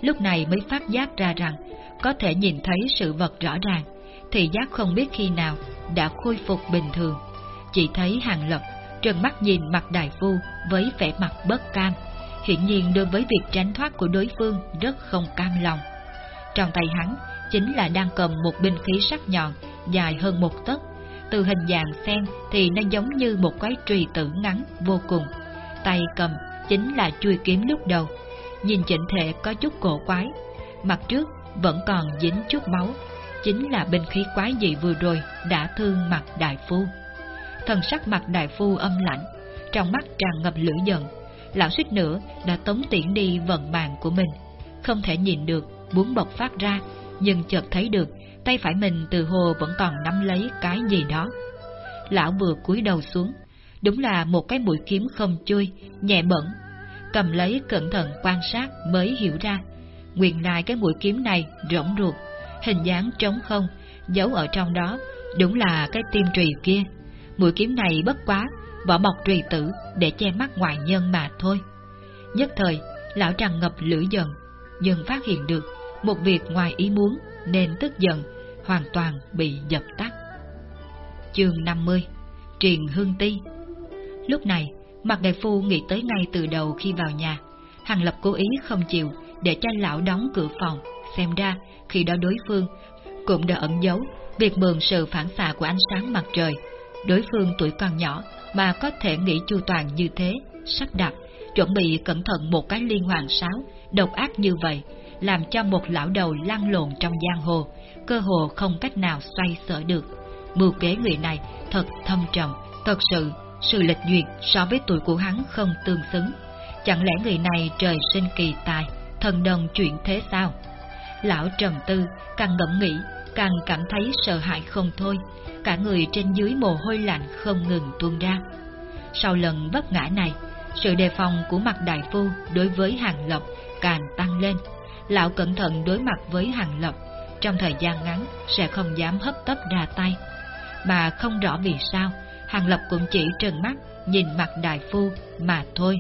Lúc này mới phát giác ra rằng, có thể nhìn thấy sự vật rõ ràng, thì giác không biết khi nào đã khôi phục bình thường. Chỉ thấy hàng lập trừng mắt nhìn mặt đại phu với vẻ mặt bất cam, hiển nhiên đối với việc tránh thoát của đối phương rất không cam lòng. Trong tay hắn chính là đang cầm một binh khí sắc nhọn dài hơn một tấc. Từ hình dạng xem thì nó giống như một cái trùy tử ngắn vô cùng. Tay cầm chính là chui kiếm lúc đầu, nhìn chỉnh thể có chút cổ quái. Mặt trước vẫn còn dính chút máu, chính là binh khí quái dị vừa rồi đã thương mặt đại phu. Thần sắc mặt đại phu âm lạnh, trong mắt tràn ngập lửa giận. Lão suýt nữa đã tống tiễn đi vận mạng của mình, không thể nhìn được, muốn bộc phát ra, nhưng chợt thấy được tay phải mình từ hồ vẫn còn nắm lấy cái gì đó. Lão vừa cúi đầu xuống, đúng là một cái mũi kiếm không chui, nhẹ bẩn. Cầm lấy cẩn thận quan sát mới hiểu ra, nguyên lại cái mũi kiếm này rỗng ruột, hình dáng trống không, giấu ở trong đó, đúng là cái tim trùy kia. Mũi kiếm này bất quá, vỏ bọc trùy tử để che mắt ngoại nhân mà thôi. Nhất thời, lão tràn ngập lửa giận, nhưng phát hiện được một việc ngoài ý muốn nên tức giận, hoàn toàn bị dập tắt. Chương 50 Truyền Hương Ti Lúc này, Mạc Đại Phu nghĩ tới ngay từ đầu khi vào nhà, Hàng Lập cố ý không chịu để cho lão đóng cửa phòng, xem ra khi đó đối phương cũng đã ẩn giấu việc mượn sự phản xạ của ánh sáng mặt trời. Đối phương tuổi còn nhỏ mà có thể nghĩ chu toàn như thế, sắp đặt, chuẩn bị cẩn thận một cái liên hoàn sáo, độc ác như vậy, làm cho một lão đầu lăn lộn trong giang hồ, cơ hồ không cách nào xoay sở được. Mưu kế người này thật thâm trầm, thật sự, sự lệch duyệt so với tuổi của hắn không tương xứng. Chẳng lẽ người này trời sinh kỳ tài, thần đồng chuyện thế sao? Lão trầm tư, càng ngẫm nghĩ, càng cảm thấy sợ hãi không thôi, cả người trên dưới mồ hôi lạnh không ngừng tuôn ra. Sau lần vấp ngã này, sự đề phòng của mặt đại phu đối với hàng lộc càng tăng lên. Lão cẩn thận đối mặt với hàng lập, trong thời gian ngắn sẽ không dám hấp tấp ra tay. Mà không rõ vì sao, hàng lập cũng chỉ trừng mắt nhìn mặt đại phu mà thôi,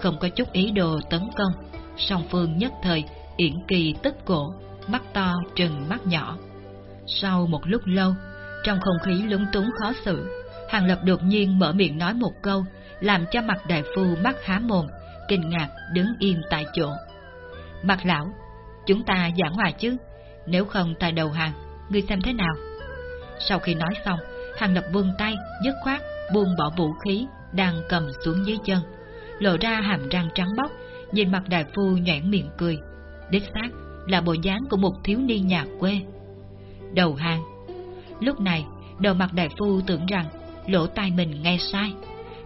không có chút ý đồ tấn công. Song phương nhất thời, yển kỳ tức cổ, mắt to trừng mắt nhỏ. Sau một lúc lâu, trong không khí lúng túng khó xử, Hàng Lập đột nhiên mở miệng nói một câu, làm cho mặt đại phu mắt há mồm, kinh ngạc đứng im tại chỗ. Mặt lão, chúng ta giảng hòa chứ, nếu không tại đầu hàng, ngươi xem thế nào? Sau khi nói xong, Hàng Lập vươn tay, dứt khoát, buông bỏ vũ khí, đang cầm xuống dưới chân, lộ ra hàm răng trắng bóc, nhìn mặt đại phu nhoẻn miệng cười. Đích xác là bộ dáng của một thiếu niên nhà quê. Đầu hàng Lúc này, đầu mặt đại phu tưởng rằng lỗ tai mình nghe sai,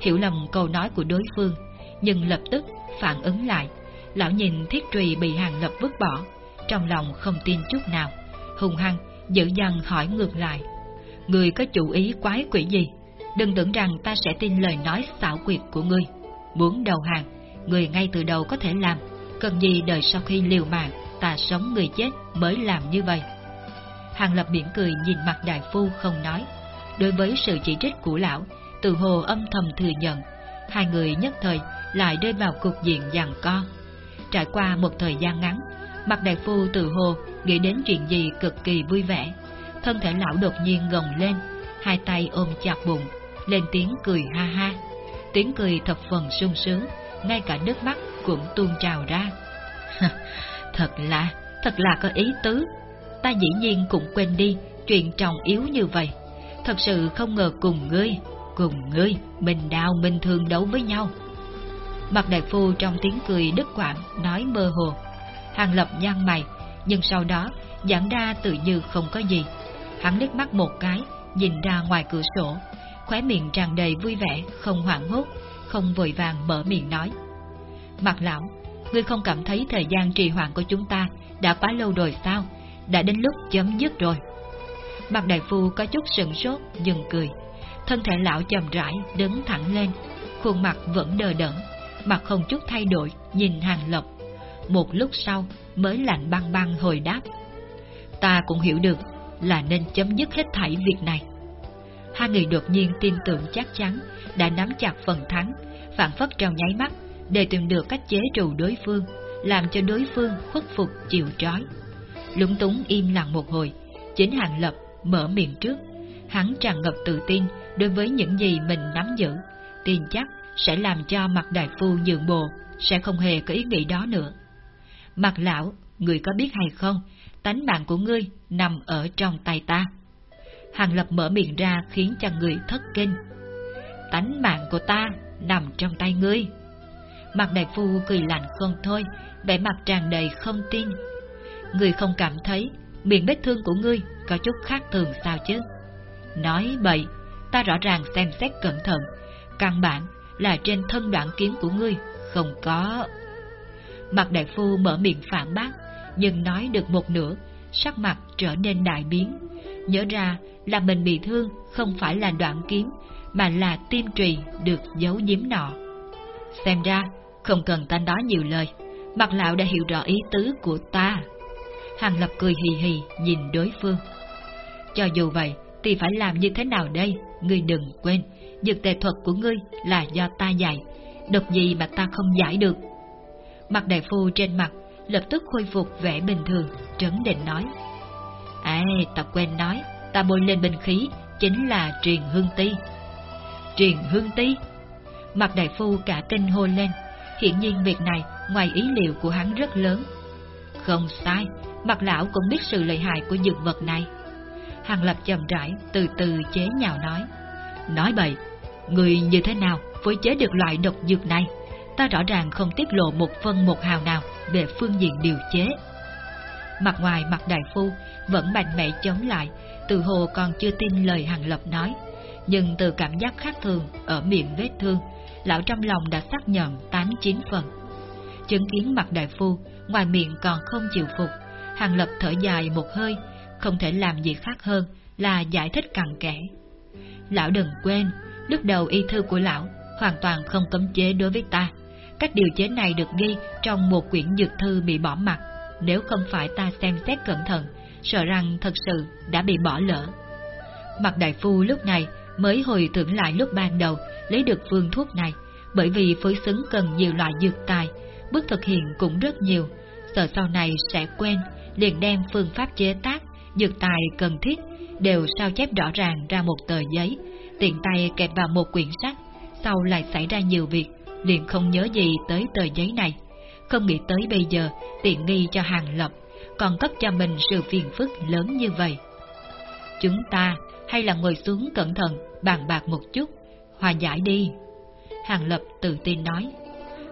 hiểu lầm câu nói của đối phương, nhưng lập tức phản ứng lại. Lão nhìn thiết trùy bị hàng lập vứt bỏ, trong lòng không tin chút nào, hùng hăng, dữ dằn hỏi ngược lại. Người có chủ ý quái quỷ gì? Đừng tưởng rằng ta sẽ tin lời nói xảo quyệt của ngươi. Muốn đầu hàng, người ngay từ đầu có thể làm, cần gì đợi sau khi liều mạng, ta sống người chết mới làm như vậy. Hàng Lập miễn cười nhìn mặt đại phu không nói. Đối với sự chỉ trích của lão, từ hồ âm thầm thừa nhận, hai người nhất thời lại rơi vào cục diện giằng co. Trải qua một thời gian ngắn, mặt đại phu từ hồ nghĩ đến chuyện gì cực kỳ vui vẻ. Thân thể lão đột nhiên gồng lên, hai tay ôm chặt bụng, lên tiếng cười ha ha. Tiếng cười thập phần sung sướng, ngay cả nước mắt cũng tuôn trào ra. thật là, thật là có ý tứ, ta dĩ nhiên cũng quên đi chuyện trọng yếu như vậy. Thật sự không ngờ cùng ngươi, cùng ngươi, mình đào mình thường đấu với nhau. Mặt đại phu trong tiếng cười đứt quãng nói mơ hồ. Hàng lập nhăn mày, nhưng sau đó giãn ra tự như không có gì. Hắn liếc mắt một cái, nhìn ra ngoài cửa sổ, khóe miệng tràn đầy vui vẻ, không hoảng hốt, không vội vàng mở miệng nói. Mặt lão, ngươi không cảm thấy thời gian trì hoãn của chúng ta đã quá lâu rồi sao? đã đến lúc chấm dứt rồi. Mặt đại phu có chút sừng sốt, dừng cười. Thân thể lão chậm rãi, đứng thẳng lên, khuôn mặt vẫn đờ đẫn, mặt không chút thay đổi, nhìn hàng lập. Một lúc sau mới lạnh băng băng hồi đáp. Ta cũng hiểu được là nên chấm dứt hết thảy việc này. Hai người đột nhiên tin tưởng chắc chắn đã nắm chặt phần thắng, phản phất trong nháy mắt để tìm được cách chế trụ đối phương, làm cho đối phương khuất phục chịu trói. Lúng túng im lặng một hồi, chính Hàng Lập mở miệng trước. Hắn tràn ngập tự tin đối với những gì mình nắm giữ, tin chắc sẽ làm cho mặt đại phu nhượng bộ, sẽ không hề có ý nghĩ đó nữa. Mặt lão, người có biết hay không, tánh mạng của ngươi nằm ở trong tay ta. Hàng Lập mở miệng ra khiến cho người thất kinh. Tánh mạng của ta nằm trong tay ngươi. Mặt đại phu cười lạnh không thôi, vẻ mặt tràn đầy không tin. người không cảm thấy miệng vết thương của ngươi có chút khác thường sao chứ? Nói bậy, ta rõ ràng xem xét cẩn thận, căn bản là trên thân đoạn kiếm của ngươi không có... Mặt đại phu mở miệng phản bác, nhưng nói được một nửa, sắc mặt trở nên đại biến. Nhớ ra là mình bị thương không phải là đoạn kiếm, mà là tim trì được giấu giếm nọ. Xem ra, không cần ta nói nhiều lời, mặt lão đã hiểu rõ ý tứ của ta. Hàng Lập cười hì hì nhìn đối phương. Cho dù vậy, thì phải làm như thế nào đây? Ngươi đừng quên, dược tề thuật của ngươi là do ta dạy, độc gì mà ta không giải được. Mặt đại phu trên mặt lập tức khôi phục vẻ bình thường, trấn định nói. À, ta quên nói, ta bôi lên bình khí chính là truyền hương ti. Truyền hương ti? Mặt đại phu cả kinh hô lên, hiển nhiên việc này ngoài ý liệu của hắn rất lớn. Không sai, mặt lão cũng biết sự lợi hại của dược vật này. Hàng Lập chậm rãi, từ từ chế nhào nói. Nói bậy, người như thế nào phối chế được loại độc dược này? Ta rõ ràng không tiết lộ một phân một hào nào về phương diện điều chế. Mặt ngoài mặt đại phu vẫn mạnh mẽ chống lại, từ hồ còn chưa tin lời Hàng Lập nói. Nhưng từ cảm giác khác thường ở miệng vết thương, lão trong lòng đã xác nhận tám chín phần. Chứng kiến mặt đại phu, ngoài miệng còn không chịu phục, Hàng Lập thở dài một hơi, không thể làm gì khác hơn là giải thích cặn kẽ. Lão đừng quên, lúc đầu y thư của lão hoàn toàn không cấm chế đối với ta. Cách điều chế này được ghi trong một quyển dược thư bị bỏ mặt, nếu không phải ta xem xét cẩn thận, sợ rằng thật sự đã bị bỏ lỡ. Mặt đại phu lúc này mới hồi tưởng lại lúc ban đầu lấy được phương thuốc này, bởi vì phối xứng cần nhiều loại dược tài, bước thực hiện cũng rất nhiều, sợ sau này sẽ quên, liền đem phương pháp chế tác, dược tài cần thiết đều sao chép rõ ràng ra một tờ giấy, tiện tay kẹp vào một quyển sách, sau lại xảy ra nhiều việc, liền không nhớ gì tới tờ giấy này. Không nghĩ tới bây giờ tiện nghi cho hàng lập, còn cấp cho mình sự phiền phức lớn như vậy. Chúng ta hay là ngồi xuống cẩn thận, bàn bạc một chút, hòa giải đi. Hàng lập tự tin nói.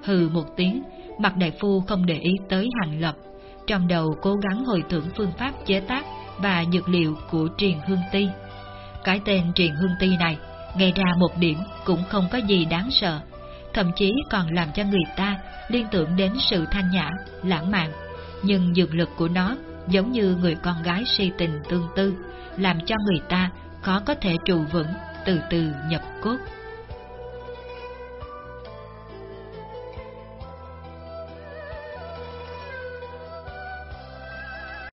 Hừ một tiếng, mặt đại phu không để ý tới hàng lập, trong đầu cố gắng hồi tưởng phương pháp chế tác và dược liệu của truyền hương ti. Cái tên truyền hương ti này, nghe ra một điểm cũng không có gì đáng sợ, thậm chí còn làm cho người ta liên tưởng đến sự thanh nhã, lãng mạn. Nhưng dược lực của nó giống như người con gái si tình tương tư, làm cho người ta khó có thể trụ vững, từ từ nhập cốt.